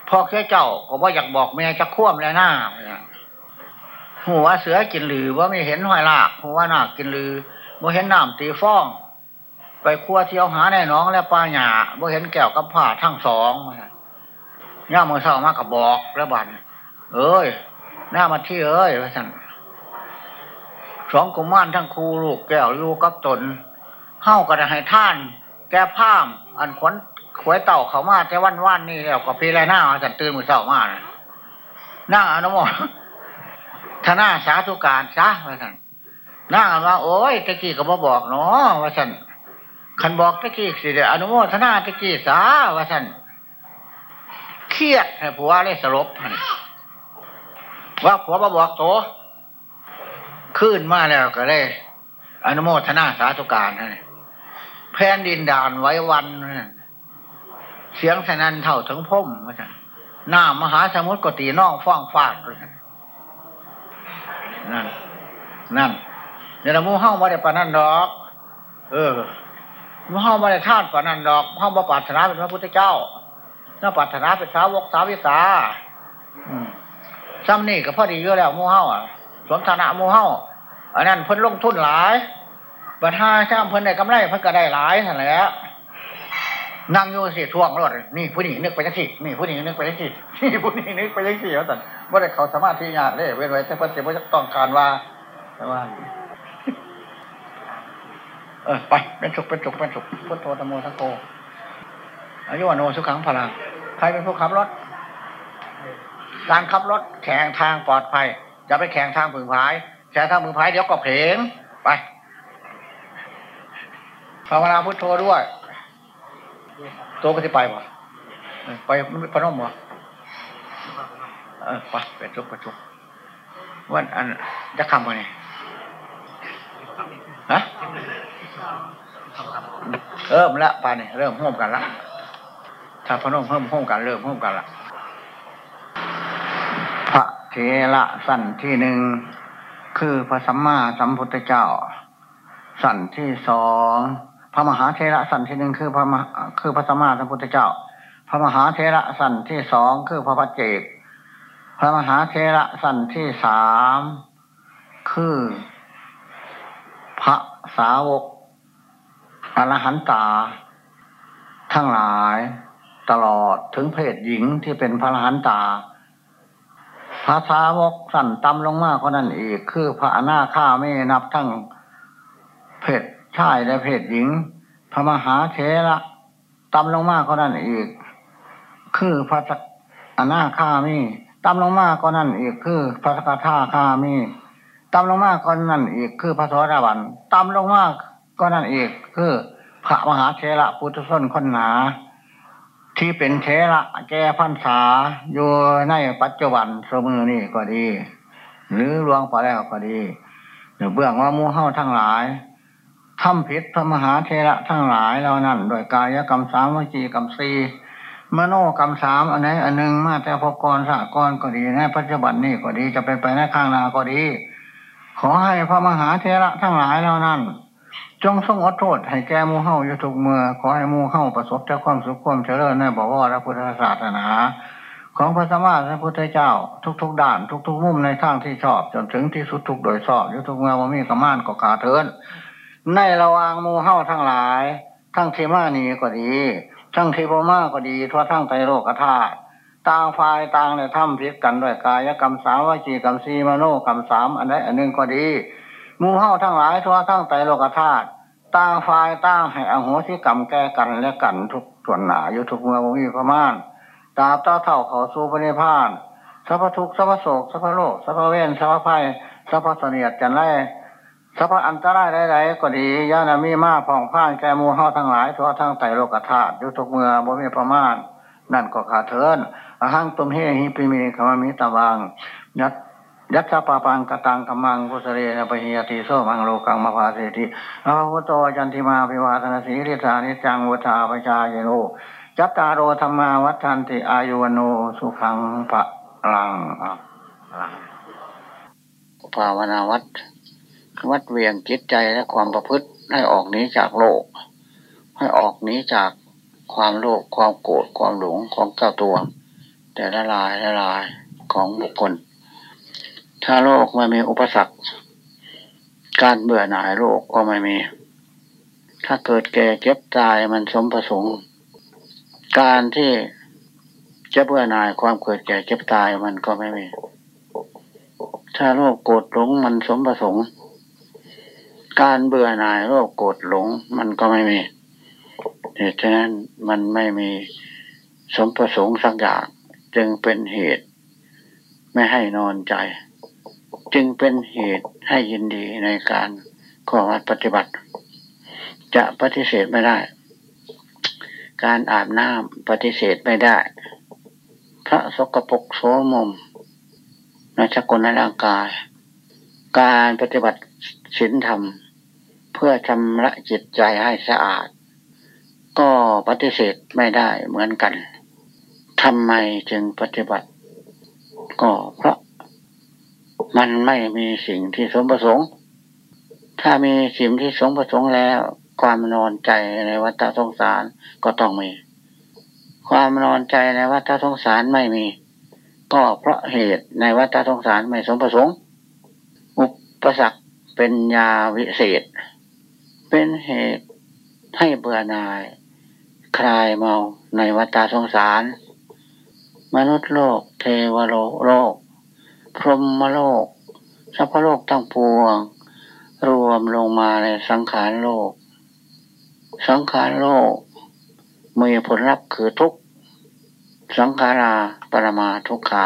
พ่อเขือเจ้าก็ว่าอยากบอกแม่จะคว่ำแล้วหน้าหัวเสือกินหรือว่าไม่เห็นหอยลากหัวหน้ากินหรือ ว่าเห็นน้ำตีฟ้อง ไปคั่วเที่ยวหาในน้องและปลาหยาว่าเห็นแก้วกับผ้าทั้งสองย่ามือเศร้ามากกับบอกแล้วบันเอ้ยหน้ามาที่เอ้ยว่าสั่นสองกุมารทั้งครูลูกแก้วอยู่กับตนเข้ากันให้ท่าน แก้ผ้ามอันขวัญขวยเต่าเขามาแต่วันวันนี่แล้วก็พีไรหน้าสั่นตื่นมือเศร้ามากนะนั่งอนุโมทนาสาธุการซะว่าสั่น นั่งว่าโอ้ยตะกี้ก็บ่บอกเนาะว่าสันขันบอกตะกี้สิเดอนุโมทนาตะกี้สาว่าสันเครียดให้ผัวเลยสลบว่าผัวมาบอกโตขึ้นมาแล้วก็เลยอนุโมทนาสาธุการแผ่นดินด่านไว้วันเสียงสนันเท่าถึงพุ่มว่าสันหน้ามหาสมุทรก็ตีน้องฟ้องฟาดเลยนั่นนั่น เดี๋ยวมูเฮ้ามาได้ปานันดอก เออมูเฮ้ามาได้ท่านปานันดอกเฮ้ามาปรารถนาเป็นพระพุทธเจ้าถ้าปรารถนาเป็นสาวกสาวิกาอืมซ้ำนี่ก็พอดีเยอะแล้วมูเฮ้าอะสมฐานะมูเฮ้าอันนั้นเพิ่นลงทุนหลายบัตรห้าช่างเพิ่นได้กำไรเพิ่นก็ได้หลายนั่นแหละนั่งอยู่สิทวงรถนี่ผู้นี้นึกไปจังสินี่ผู้นี้นึกไปจังสินี่ผู้นี้นึกไปจังสิแล้วแต่ว่าได้เขาสามารถที่ยากเลยเว้นไว้แต่เพิ่นจะไม่ต้องการว่าแต่ว่า เออไปเป็นสุขเป็นสุขเป็นสุขพุทโธธรรมโมสังโฆอายุวโนสุขังพลังใครเป็นผู้ขับรถ การขับรถแข่งทางปลอดภัยอย่าไปแข่งทางมือพายแข่งทางมือพายเดี๋ยวก็เพลงไปภาวนาพุทโธด้วยตัวก็จะไปบ่ไปพนมบ่เออไปเป็นทุกประชุกวันอันจะคำวันนี้ฮะ เริ่มละปาเนี่ยเริ่มห่มกันละถ้าพนมเพิ่มห่มกันเริ่มห่มกันละพระเทระสั่นที่หนึ่งคือพระสัมมาสัมพุทธเจ้า สั่นที่สองพระมหาเทระสั่นที่หนึ่งคือพระมคือพระสัมมาสัมพุทธเจ้า พระมหาเทระสั่นที่สองคือพระพัจเจกพระมหาเทระสั่นที่สามคือพระสาวก อรหันตา ทั้งหลายตลอดถึงเพศหญิงที่เป็นพระอรหันตาพระสาวกสั่นต่ำลงมากกว่านั้นอีก คือพระอนาคาไม่นับทั้งเพศชายและเพศหญิง พระมหาเทระต่ำลงมากกว่านั้นอีก คือพระอนาคามีต่ำลงมากกว่านั้นอีก คือพระสกทาคามีต่ำลงมากกว่านั้นอีก คือพระโสดาบันต่ำลงมาก ก็นั่นเอีกคือพระมหาเทระพุทธส้นคนหนา ที่เป็นเทระแก้พันษาอยู่ในปัจจุบันสมือนี่ก็ดี หรือลวงไปแล้วก็ดีเดี๋ยวเบื้องว่ามูเฮ้าทั้งหลายทำผิดพระมหาเทระทั้งหลายเรานั่นโดยกายกรรมสามวิจีกรรมสี่มโนกรรมสามอันไหนอันหนึ่งมาแต่พกรสะกรก็ดีในปัจจุบันนี่ก็ดีจะเป็นไปในข้างหน้าก็ดี ขอให้พระมหาเทระทั้งหลายเรานั่น จงทรงอโทษให้แก่มูเฮ้าอยู่ทุกเมื่อขอให้มูเฮ้าประสบแต่ความสุขความเจริญในบอกว่าพระพุทธศาสนา ของพระสัมมาสัมพุทธเจ้า ทุกๆด้านทุก ๆ มุมในทางที่ชอบ จนถึงที่สุดทุกโดยชอบอยู่ทุกเมื่อว่ามีกระมานก็ขาเทินในระวางมูเฮ้าทั้งหลาย ทั้งเทมานีก็ดี ทั้งเทพมาก็ดีทั่วทั้งไตโลกธาตุต่างฝ่ายต่างเนี่ยทำผิดกันด้วยกายกรรมสามวิจีกรรมสีมโนกรรมสามอันใดอันหนึ่งก็ดี มูเฮ้าทั้งหลายทั่วทั้งไตโลกธาตุต่างฝ่ายต่างให้อโหสิกรรมแก้กันและกันทุกส่วนหนาอยู่ทุกเมื่อมีประมาณตาบต้าเท่าเขาสู่พระนิพพานสัพพทุกสัพพโศกสัพพโลกสัพพเวนสัพพภัยสัพพเสนียดจันไรสัพพอันตรายใดๆก็ดียานามีมาผ่องผ่านแกมูเฮาทั้งหลายทั่วทั้งไตโลกธาตุอยู่ทุกเมื่อบ่มีประมาณนั่นก็ขาเทินอาหังตุมเฮหิปิมีขมามิตาวังยัด ยัตถปาปังกตังกมังกุสเรนะปหิยติโสมังโลกังมภาเสติอาหุโตจันทิมาภิวาทนาสีริสานิจังวุฒาปชาเยโนจัตตารโอธรรมาวัฏันติอายุวโนสุขังพระลังภาวนาวัดวัดเวียงจิตใจและความประพฤติให้ออกนี้จากโลก ให้ออกนี้จากความโลภความโกรธความหลงของเจ้าตัว แต่ละลายละลายของบุคคล ถ้าโลกไม่มีอุปสรรค การเบื่อหน่ายโลกก็ไม่มี ถ้าเกิดแก่เก็บตายมันสมประสงค์ การที่จะเบื่อหน่ายความเกิดแก่เก็บตายมันก็ไม่มี ถ้าโลภโกรธหลงมันสมประสงค์ การเบื่อหน่ายโลภโกรธหลงมันก็ไม่มีเหตุฉะนั้นมันไม่มีสมประสงค์สักอย่างจึงเป็นเหตุ ไม่ให้นอนใจ จึงเป็นเหตุให้ยินดีในการข้อวัดปฏิบัติ จะปฏิเสธไม่ได้ การอาบน้ำปฏิเสธไม่ได้ พระสกปรกโสมมนสกุลในร่างกาย การปฏิบัติศีลธรรม เพื่อชำระจิตใจให้สะอาด ก็ปฏิเสธไม่ได้เหมือนกันทำไมจึงปฏิบัติ ก็เพราะ มันไม่มีสิ่งที่สมประสงค์ ถ้ามีสิ่งที่สมประสงค์แล้ว ความนอนใจในวัฏสงสารก็ต้องมี ความนอนใจในวัฏสงสารไม่มี ก็เพราะเหตุในวัฏสงสารไม่สมประสงค์ อุปสรรคเป็นยาวิเศษ เป็นเหตุให้เบื่อหน่าย คลายเมาในวัฏสงสาร มนุษย์โลก เทวโลกโลก พรหมโลก สัพพโลกทั้งปวง รวมลงมาในสังขารโลก สังขารโลกมีผลลัพธ์คือทุกสังขาราปรมาทุกขา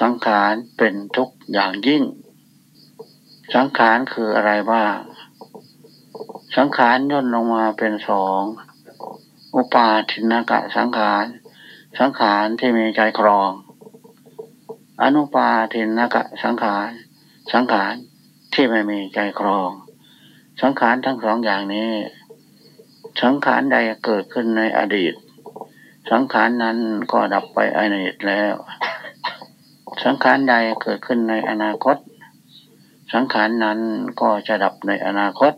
สังขารเป็นทุกอย่างยิ่ง สังขารคืออะไรบ้าง สังขารย่นลงมาเป็นสองอุปาทินากะสังขาร สังขารที่มีใจครอง อนุปาทินกะสังขาร สังขารที่ไม่มีใจครอง สังขารทั้งสองอย่างนี้ สังขารใดเกิดขึ้นในอดีต สังขารนั้นก็ดับไปอดีตแล้ว สังขารใดเกิดขึ้นในอนาคต สังขารนั้นก็จะดับในอนาคต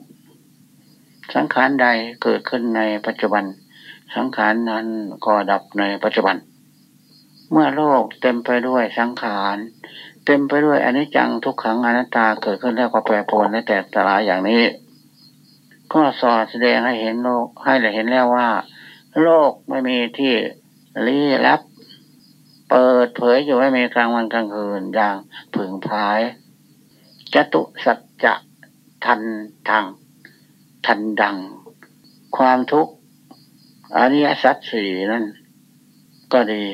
สังขารใดเกิดขึ้นในปัจจุบัน สังขารนั้นก็ดับในปัจจุบัน เมื่อโลกเต็มไปด้วยสังขารเต็มไปด้วยอนิจจังทุกขังอนัตตาเกิดขึ้นแล้วก็แปรปรวนและแตกสลายอย่างนี้ ก็สอดแสดงให้เห็นโลกให้ได้เห็นแล้วว่า โลกไม่มีที่ลี้ลับ เปิดเผยอยู่ไม่มีกลางวันกลางคืนอย่างผึ่งพายจตุสัจจะทันทางทันดัง ความทุกข์อริยสัจสี่นั่นก็ดี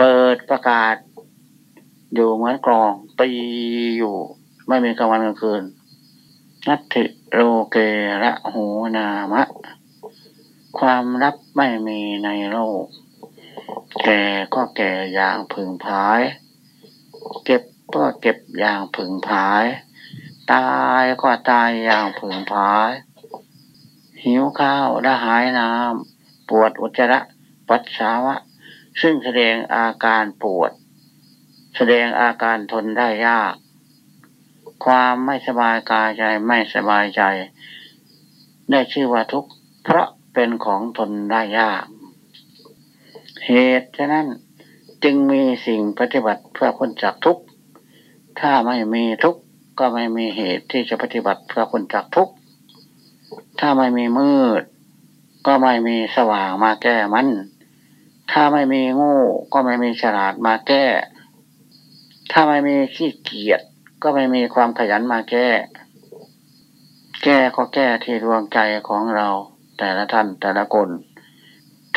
เปิดประกาศ อยู่เหมือนกลองตีอยู่ ไม่มีกลางวันกลางคืน นัตถิโลเกระโหนามะ ความรับไม่มีในโลก แก่ก็แก่อย่างผึงพาย เก็บก็เก็บอย่างผึงพาย ตายก็ตายอย่างผึงพาย หิวข้าวละหายน้ำปวดอุจจาระปัสสาวะ ซึ่งแสดงอาการปวด แสดงอาการทนได้ยาก ความไม่สบายกายใจไม่สบายใจ ได้ชื่อว่าทุกข์เพราะเป็นของทนได้ยาก เหตุฉะนั้นจึงมีสิ่งปฏิบัติเพื่อพ้นจากทุกข์ ถ้าไม่มีทุกข์ก็ไม่มีเหตุที่จะปฏิบัติเพื่อพ้นจากทุกข์ ถ้าไม่มีมืด ก็ไม่มีสว่างมาแก้มัน ถ้าไม่มีงูก็ไม่มีฉลาดมาแก้ ถ้าไม่มีขี้เกียจก็ไม่มีความขยันมาแก้ แก้ก็แก้ที่ดวงใจของเรา แต่ละท่านแต่ละคน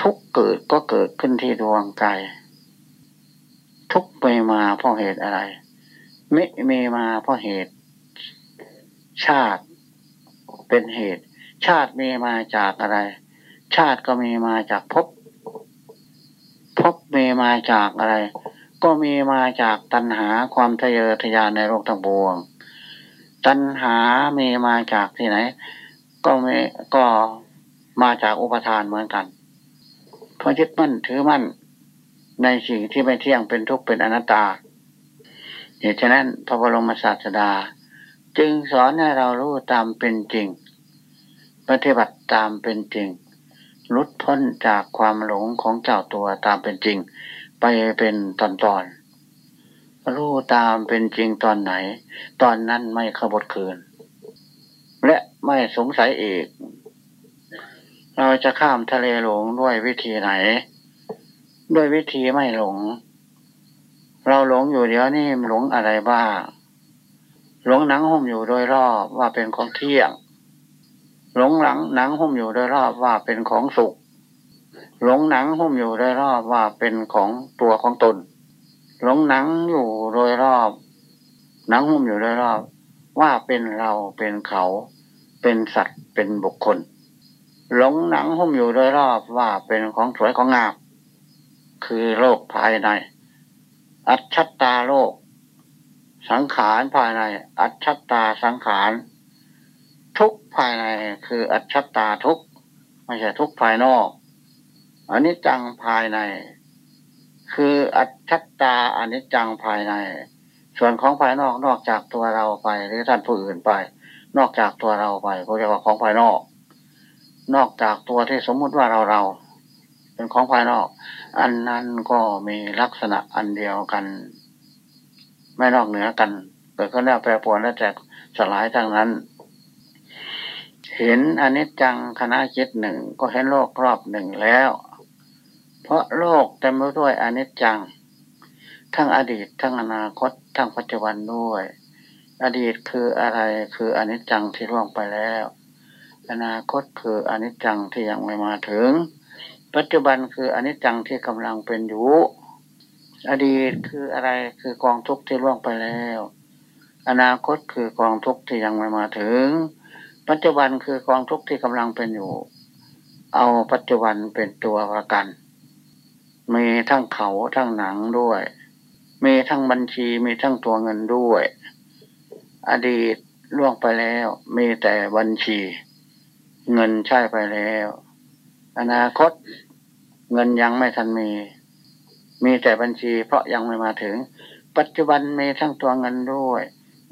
ทุกเกิดก็เกิดขึ้นที่ดวงใจ ทุกไปมาเพราะเหตุอะไร ไม่มีมาเพราะเหตุ ชาติเป็นเหตุ ชาติมีมาจากอะไร ชาติก็มีมาจากภพ พมีมาจากอะไร ก็มีมาจากตัณหาความทะเยอทะยานในโลกทั้งปวง ตัณหามีมาจากที่ไหน ก็ม่ก็มาจากอุปทานเหมือนกัน เพราะยึดมั่นถือมั่นในสิ่งที่ไม่เที่ยงเป็นทุกข์เป็นอนัตตาเหตุฉะนั้นพระบรมศาสดา จึงสอนให้เรารู้ตามเป็นจริง ปฏิบัติตามเป็นจริง ลุดพ้นจากความหลงของเจ้าตัวตามเป็นจริง ไปเป็นตอนตอนรู้ตามเป็นจริงตอนไหน ตอนนั้นไม่ขบดคืน และไม่สงสัยอีก เราจะข้ามทะเลหลงด้วยวิธีไหน ด้วยวิธีไม่หลง เราหลงอยู่เดี๋ยวนี้หลงอะไรบ้างหลงหนังหุ้มอยู่โดยรอบว่าเป็นของเที่ยง หลงหลังหนังหุ้มอยู่โดยรอบว่าเป็นของสุข หลงหนังหุ้มอยู่โดยรอบว่าเป็นของตัวของตน หลงหนังอยู่โดยรอบ หนังหุ้มอยู่โดยรอบ ว่าเป็นเราเป็นเขา เป็นสัตว์เป็นบุคคล หลงหนังหุ้มอยู่โดยรอบว่าเป็นของสวยของงามคือโลกภายใน อัจฉตาโลก สังขารภายใน อัจฉตาสังขาร ทุกภายในคืออัจฉตาทุกไม่ใช่ทุกภายนอกอันนี้จังภายใน คืออัจฉตาอันนี้จังภายใน ส่วนของภายนอกนอกจากตัวเราไปหรือท่านผู้อื่นไป นอกจากตัวเราไปก็เรียกว่าของภายนอก นอกจากตัวที่สมมุติว่าเราเราเป็นของภายนอก อันนั้นก็มีลักษณะอันเดียวกัน ไม่นอกเหนือกันเกิดขึ้นแล้วแปรปรวนแล้วแตกสลายทั้งนั้น เห็นอนิจจังคณะจิตหนึ่งก็เห็นโลกรอบหนึ่งแล้ว เพราะโลกเต็มไปด้วยอนิจจัง ทั้งอดีตทั้งอนาคต ทั้งปัจจุบันด้วย อดีตคืออะไรคืออนิจจังที่ล่วงไปแล้ว อนาคตคืออนิจจังที่ยังไม่มาถึง ปัจจุบันคืออนิจจังที่กำลังเป็นอยู่อดีตคืออะไรคือกองทุกข์ที่ล่วงไปแล้ว อนาคตคือกองทุกข์ที่ยังไม่มาถึง ปัจจุบันคือกองทุกข์ที่กำลังเป็นอยู่ เอาปัจจุบันเป็นตัวประกัน มีทั้งเขาทั้งหนังด้วย มีทั้งบัญชีมีทั้งตัวเงินด้วย อดีตล่วงไปแล้ว มีแต่บัญชี เงินใช้ไปแล้ว อนาคต เงินยังไม่ทันมี มีแต่บัญชี เพราะยังไม่มาถึง ปัจจุบันมีทั้งตัวเงินด้วย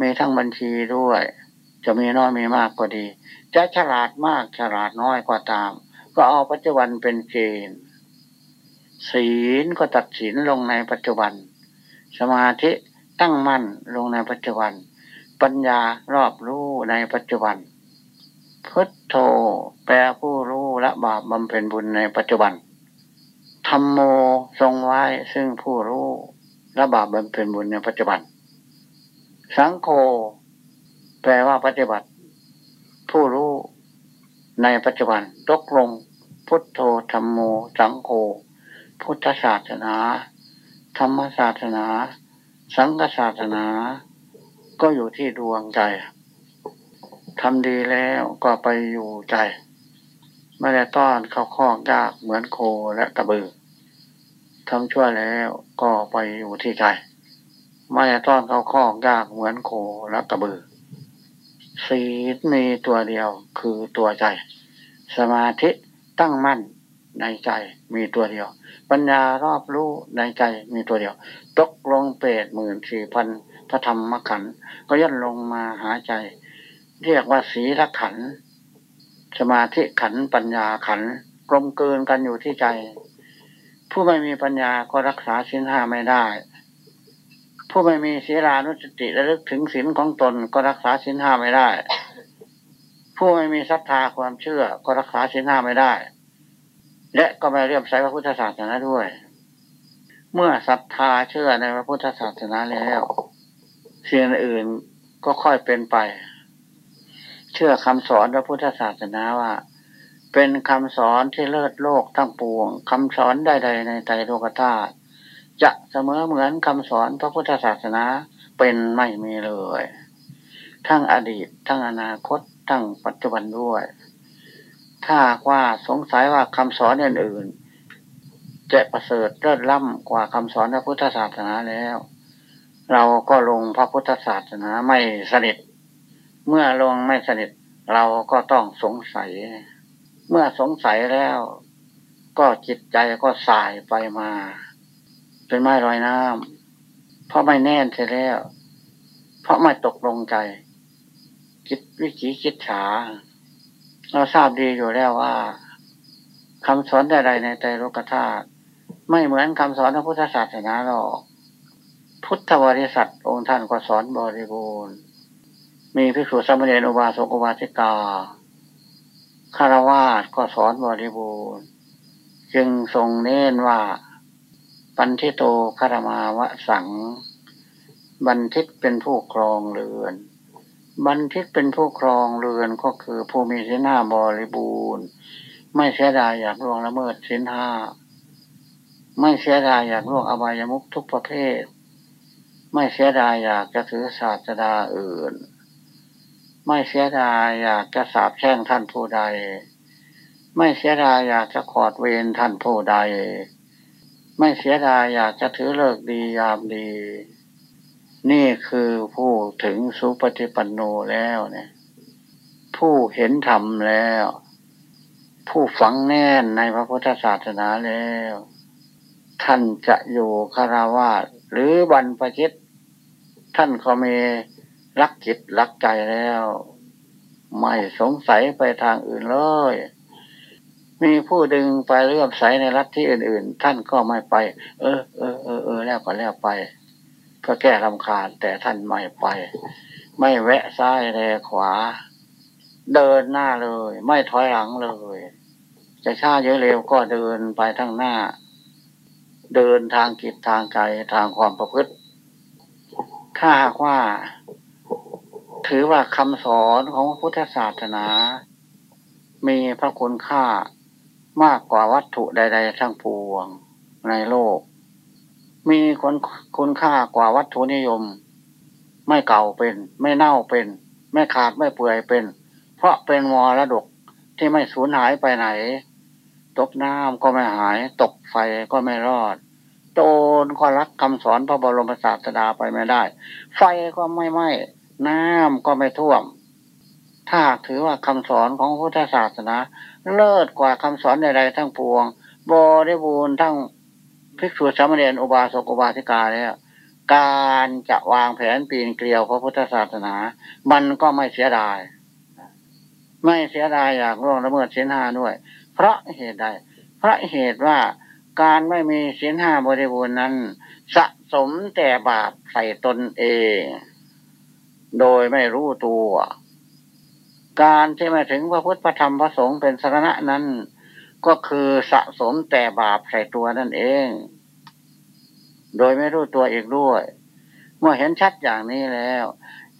มีทั้งบัญชีด้วย จะมีน้อยมีมากก็ดี จะฉลาดมากฉลาดน้อยก็าตาม ก็เอาปัจจุบันเป็นเกณฑ์ศีลก็ตัดสินลงในปัจจุบัน สมาธิตั้งมั่นลงในปัจจุบัน ปัญญารอบรู้ในปัจจุบันพุทโธแปลผู้รู้ละบาปบำเพ็ญบุญในปัจจุบันธรรมโมทรงไว้ซึ่งผู้รู้ละบาปบำเพ็ญบุญในปัจจุบัน สังโฆ แปลว่าปฏิบัติ ผู้รู้ในปัจจุบันตกลงพุทโธธรรมโมสังโฆพุทธศาสนา ธรรมศาสนา สังฆศาสนา ก็อยู่ที่ดวงใจทำดีแล้วก็ไปอยู่ใจ ไม่ได้ต้อนเข้าข้องยากเหมือนโคและกระบือทำชั่วแล้วก็ไปอยู่ที่ใจ ไม่ได้ต้อนเข้าข้องยากเหมือนโคและกระบือ ศีลมีตัวเดียวคือตัวใจ สมาธิตั้งมั่นในใจมีตัวเดียว ปัญญารอบรู้ในใจมีตัวเดียว ตกลงเปรตหมื่นสี่พันพระธรรมขันก็ย่นลงมาหาใจ เรียกว่าศีลขัน สมาธิขันปัญญาขันกลมเกินกันอยู่ที่ใจ ผู้ไม่มีปัญญาก็รักษาสินห้าไม่ได้ ผู้ไม่มีศีลานุสติระลึกถึงศีลของตนก็รักษาสินห้าไม่ได้ ผู้ไม่มีศรัทธาความเชื่อก็รักษาสินห้าไม่ได้ และก็ไม่เรียมใสพระพุทธศาสนาด้วย เมื่อศรัทธาเชื่อในพระพุทธศาสนาแล้วสิ่งอื่นก็ค่อยเป็นไป เชื่อคำสอนพระพุทธศาสนาว่า เป็นคำสอนที่เลิศโลกทั้งปวงคำสอนใดๆในใจโลกธาตุ จะเสมอเหมือนคำสอนพระพุทธศาสนาเป็นไม่มีเลย ทั้งอดีต ทั้งอนาคต ทั้งปัจจุบันด้วย ถ้าว่าสงสัยว่าคำสอนอื่นๆจะประเสริฐเลิศล่ำกว่าคำสอนพระพุทธศาสนาแล้ว เราก็ลงพระพุทธศาสนาไม่สนิท เมื่อลงไม่สนิทเราก็ต้องสงสัย เมื่อสงสัยแล้ว ก็จิตใจก็สายไปมา เป็นไม้ลอยน้ำเพราะไม่แน่นเสียแล้ว เพราะไม่ตกลงใจ คิดวิจิคิดฉา เราทราบดีอยู่แล้วว่าคำสอนใดๆในใจโลกธาตุไม่เหมือนคำสอนของพุทธศาสนาหรอก พุทธบริษัทองค์ท่านก็สอนบริบูรณ์ มีพิสุสมเณรอุบาสกอุบาสิกาคารวาสก็สอนบริบูรณ์ จึงทรงเน้นว่า ปันทิโตคารมาวะสัง บันทิตเป็นผู้ครองเรือน บันทิตเป็นผู้ครองเรือนก็คือผู้มีสินห้าบริบูรณ์ ไม่เสียดายอยากล่วงละเมิดสินห้า ไม่เสียดายอยากล่วงอบายมุขทุกประเภท ไม่เสียดายอยากจะถือศาสดาอื่น ไม่เสียดายอยากจะสาบแช่งท่านผู้ใด ไม่เสียดายอยากจะขอดเวรท่านผู้ใด ไม่เสียดายอยากจะถือเลิกดียามดี นี่คือผู้ถึงสุปฏิปันโนแล้วเนี่ย ผู้เห็นธรรมแล้ว ผู้ฝังแน่นในพระพุทธศาสนาแล้ว ท่านจะอยู่คาราวาสหรือบรรพชิต ท่านก็มีรักจิตรักใจแล้ว ไม่สงสัยไปทางอื่นเลย มีผู้ดึงไปเลื่อมใสในรัฐที่อื่น ๆ ท่านก็ไม่ไป เออเออเออเออแล้วก็แล้วไปเพื่อแก้ลำคาญแต่ท่านไม่ไป ไม่แวะซ้ายแลขวา เดินหน้าเลย ไม่ถอยหลังเลย จะช้าเยอะเร็วก็เดินไปทั้งหน้า เดินทางกิจทางใจทางความประพฤติ ถ้าหากว่า ถือว่าคำสอนของพุทธศาสนา มีพระคุณค่า มากกว่าวัตถุใด ๆ ทั้งปวงในโลก มีคุณคุณค่ากว่าวัตถุนิยม ไม่เก่าเป็น ไม่เน่าเป็น ไม่ขาดไม่เปื่อยเป็น เพราะเป็นมรดกที่ไม่สูญหายไปไหน ตกน้ำก็ไม่หาย ตกไฟก็ไม่รอดโจนก็รักคำสอนพระบรมศาสดาไปไม่ได้ ไฟก็ไม่ไหม้น้ำก็ไม่ท่วม ถ้าถือว่าคำสอนของพุทธศาสนา เลิศกว่าคำสอนใดๆทั้งปวงบริบูรณ์ทั้งภิกษุสามเณรอุบาสกอุบาสิกาแล้วการจะวางแผนปีนเกลียวพระพุทธศาสนา มันก็ไม่เสียดาย ไม่เสียดายอยากร่วงละเมิดศีลห้าด้วย เพราะเหตุใด เพราะเหตุว่าการไม่มีศีลห้าบริบูรณ์นั้น สะสมแต่บาปใส่ตนเอง โดยไม่รู้ตัว การที่มาถึงพระพุทธพระธรรมพระสงฆ์เป็นสาระนั้น ก็คือสะสมแต่บาปใส่ตัวนั่นเอง โดยไม่รู้ตัวอีกด้วย เมื่อเห็นชัดอย่างนี้แล้ว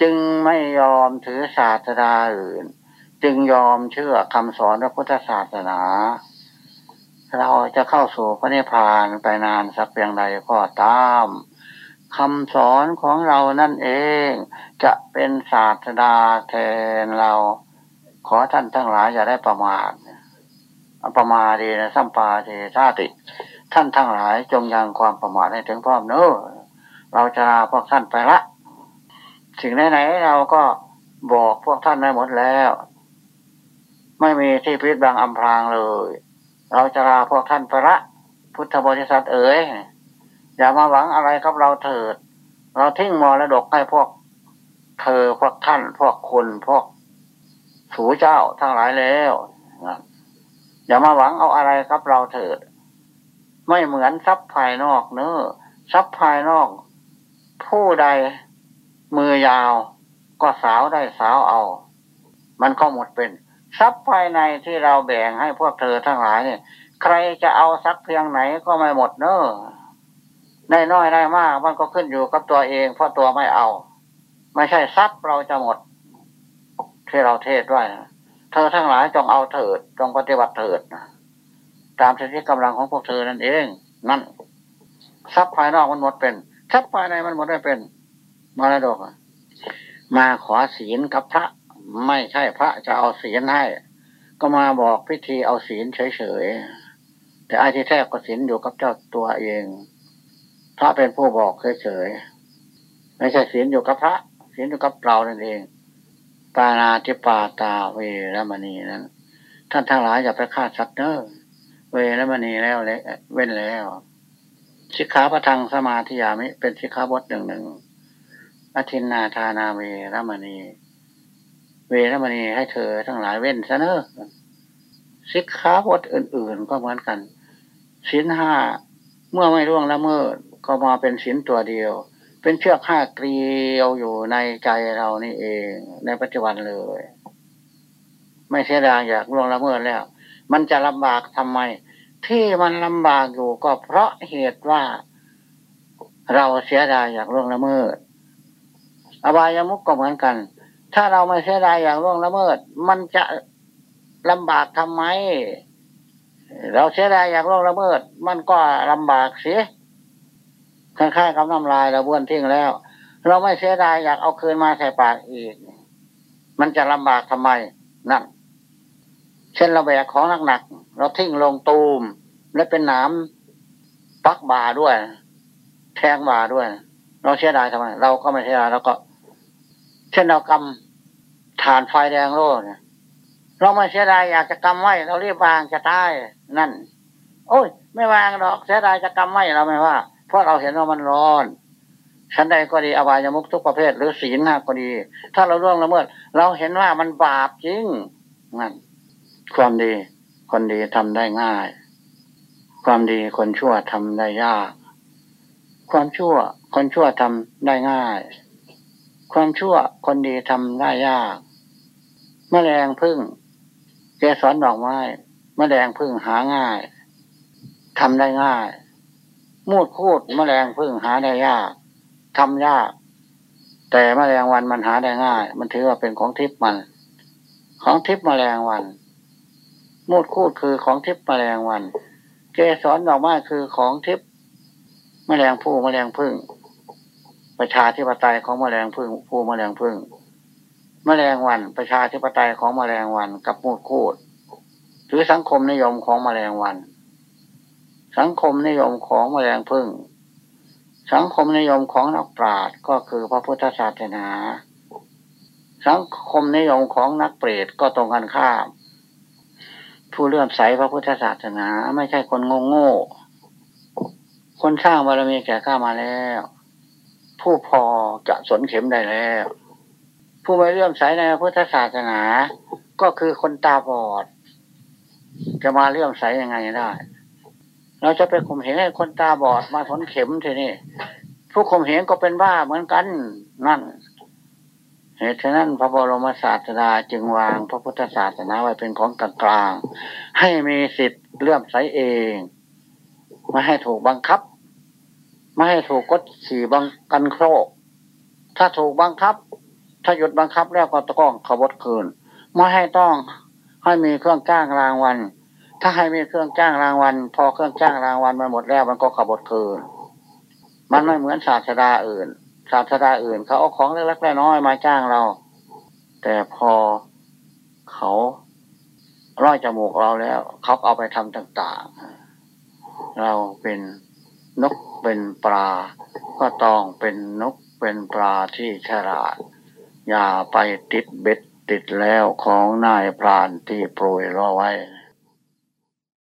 จึงไม่ยอมถือศาสดาอื่น จึงยอมเชื่อคำสอนพระพุทธศาสนา เราจะเข้าสู่พระนิพพานไปนานสักเพียงใดก็ตามคำสอนของเรานั่นเอง จะเป็นศาสดาแทนเรา ขอท่านทั้งหลายอย่าได้ประมาทอัปมาเดนะสัมปาเทชาติ ท่านทั้งหลายจงยังความประมาทให้ถึงพร้อมเนอเราจะลาพวกท่านไปละสิ่งไหนๆเราก็บอกพวกท่านได้หมดแล้ว ไม่มีที่พิษบังอำพรางเลย เราจะลาพวกท่านไปละ พุทธบริษัทเอ๋ยอย่ามาหวังอะไรกับเราเถิด เราทิ้งมรดกให้พวกเธอพวกท่านพวกคุณพวก สูเจ้าทั้งหลายแล้วอย่ามาหวังเอาอะไรครับเราเถิด ไม่เหมือนทรัพย์ภายนอกเนอทรัพย์ภายนอก ผู้ใดมือยาว ก็สาวได้สาวเอา มันก็หมดเป็นทรัพย์ภายในที่เราแบ่งให้พวกเธอทั้งหลายเนี่ย ใครจะเอาสักเพียงไหนก็ไม่หมดเน้อได้น้อยได้มาก มันก็ขึ้นอยู่กับตัวเอง เพราะตัวไม่เอา ไม่ใช่ทรัพย์เราจะหมด ที่เราเทศด้วยนะเธอทั้งหลายจงเอาเถิดจงปฏิบัติเถิดนะตามที่กำลังของพวกเธอนั่นเอง นั่นทรัพย์ภายนอกมันหมดเป็นทรัพย์ภายในมันหมดได้เป็นมรดกมาขอศีลกับพระ ไม่ใช่พระจะเอาศีลให้ ก็มาบอกพิธีเอาศีลเฉยๆแต่ไอ้ที่แท้ก็ศีลอยู่กับเจ้าตัวเอง พระเป็นผู้บอกเฉยๆไม่ใช่ศีลอยู่กับพระศีลอยู่กับเรานั่นเองานาติปาตาเวรมณีนั้น ท่านทั้งหลายอย่าไปฆ่าสัตว์เนอเวรมณีแล้วเลยเว้นแล้วสิกขาพระทังสมาธิยามิ เป็นสิกขาบทหนึ่งหนึ่งอธินนาธานาเวรมณี เวรมณีให้เธอทั้งหลายเว้นซะเนอสิกขาบทอื่น ๆ ก็เหมือนกันสินห้าเมื่อไม่ร่วงละเมิดก็มาเป็นสินตัวเดียว เป็นเชือกห้าเกลียวอยู่ในใจเรานี่เอง ในปัจจุบันเลย ไม่เสียดายอยากล่วงละเมิดแล้ว มันจะลำบากทำไม ที่มันลำบากอยู่ก็เพราะเหตุว่า เราเสียดายอยากล่วงละเมิด อบายามุกก็เหมือนกัน ถ้าเราไม่เสียดายอยากล่วงละเมิด มันจะลำบากทำไม เราเสียดายอยากล่วงละเมิด มันก็ลำบากเสีย คล้ายๆกับน้ำลายเราบ้วนทิ้งแล้ว เราไม่เสียดายอยากเอาคืนมาใส่ปากอีก มันจะลำบากทำไมนั่นเช่นเราแบกของหนักๆเราทิ้งลงตูม และเป็นน้ำปักบาด้วย แทงบาด้วย เราเสียดายทำไม เราก็ไม่เสียดายเราก็ เช่นเรากำฐานไฟแดงโล่เนี่ยเราไม่เสียดายอยากจะกำไว้ เราเรียบวางจะตายนั่น โอ้ย ไม่วางหรอกเสียดายจะกำไว้เราไม่ว่า เพราะเราเห็นว่ามันร้อนชั้นใดก็ดีอบายมุกทุกประเภท หรือศีลห้าก็ดี ถ้าเราล่วงละเมิด เราเห็นว่ามันบาปจริงนั่นความดี คนดีทำได้ง่าย ความดีคนชั่วทำได้ยาก ความชั่ว คนชั่วทำได้ง่าย ความชั่วคนดีทำได้ยากมแมลงพึ่งเกสรดอกไม้มแมลงพึ่งหาง่ายทำได้ง่าย มูดคูดมแมลงพึ่งหาได้ยากทำยาก แต่มแมลงวันมันหาได้ง่าย มันถือว่าเป็นของทิพย์มัน ของทิพย์มแมลงวันมูดคูดคือของทิพย์มแมลงวัน เกสรดอกไม้คือของทิพย์มแมลงผู้มแมลงพึ่ง ประชาธิปไตยของมแมลงพึ่งผู้มแมลงพึ่งมแมลงวันประชาธิปไตยของมแมลงวันกับมูดคูดหรือสังคมนิยมของมแมลงวัน สังคมนิยมของแมลงพึ่ง สังคมนิยมของนักปราชญ์ก็คือพระพุทธศาสนา สังคมนิยมของนักเปรตก็ตรงกันข้าม ผู้เลื่อมใสพระพุทธศาสนาไม่ใช่คนงงโง่คนสร้างบารมีแก่ข้ามาแล้ว ผู้พอจะสนเข็มได้แล้ว ผู้ไม่เลื่อมใสในพระพุทธศาสนา ก็คือคนตาบอด จะมาเลื่อมใสยังไงได้ เราจะไปข่มเหงให้คนตาบอดมาทนเข็มทีนี่ผู้ข่มเหงก็เป็นบ้าเหมือนกันนั่นเหตุฉะนั้นพระบรมศาสดาจึงวางพระพุทธศาสนาไว้เป็นของกลางๆให้มีสิทธิ์เลื่อมใสเองไม่ให้ถูกบังคับ ไม่ให้ถูกกดขี่บังกันโครก ถ้าถูกบังคับ ถ้าหยุดบังคับแล้วก็ต้องขบดคืนไม่ให้ต้องให้มีเครื่องจ้างรางวัล ถ้าให้มีเครื่องจ้างรางวัล พอเครื่องจ้างรางวัลมันหมดแล้วมันก็ขบถคืน มันไม่เหมือนศาสดาอื่น ศาสดาอื่นเขาเอาของเล็กๆน้อยๆมาจ้างเรา แต่พอเขาร่อยจมูกเราแล้วเขาเอาไปทำต่างๆ เราเป็นนกเป็นปลา ก็ต้องเป็นนกเป็นปลาที่ฉลาด อย่าไปติดเบ็ดติดแล้วของนายพรานที่โปรยรอไว้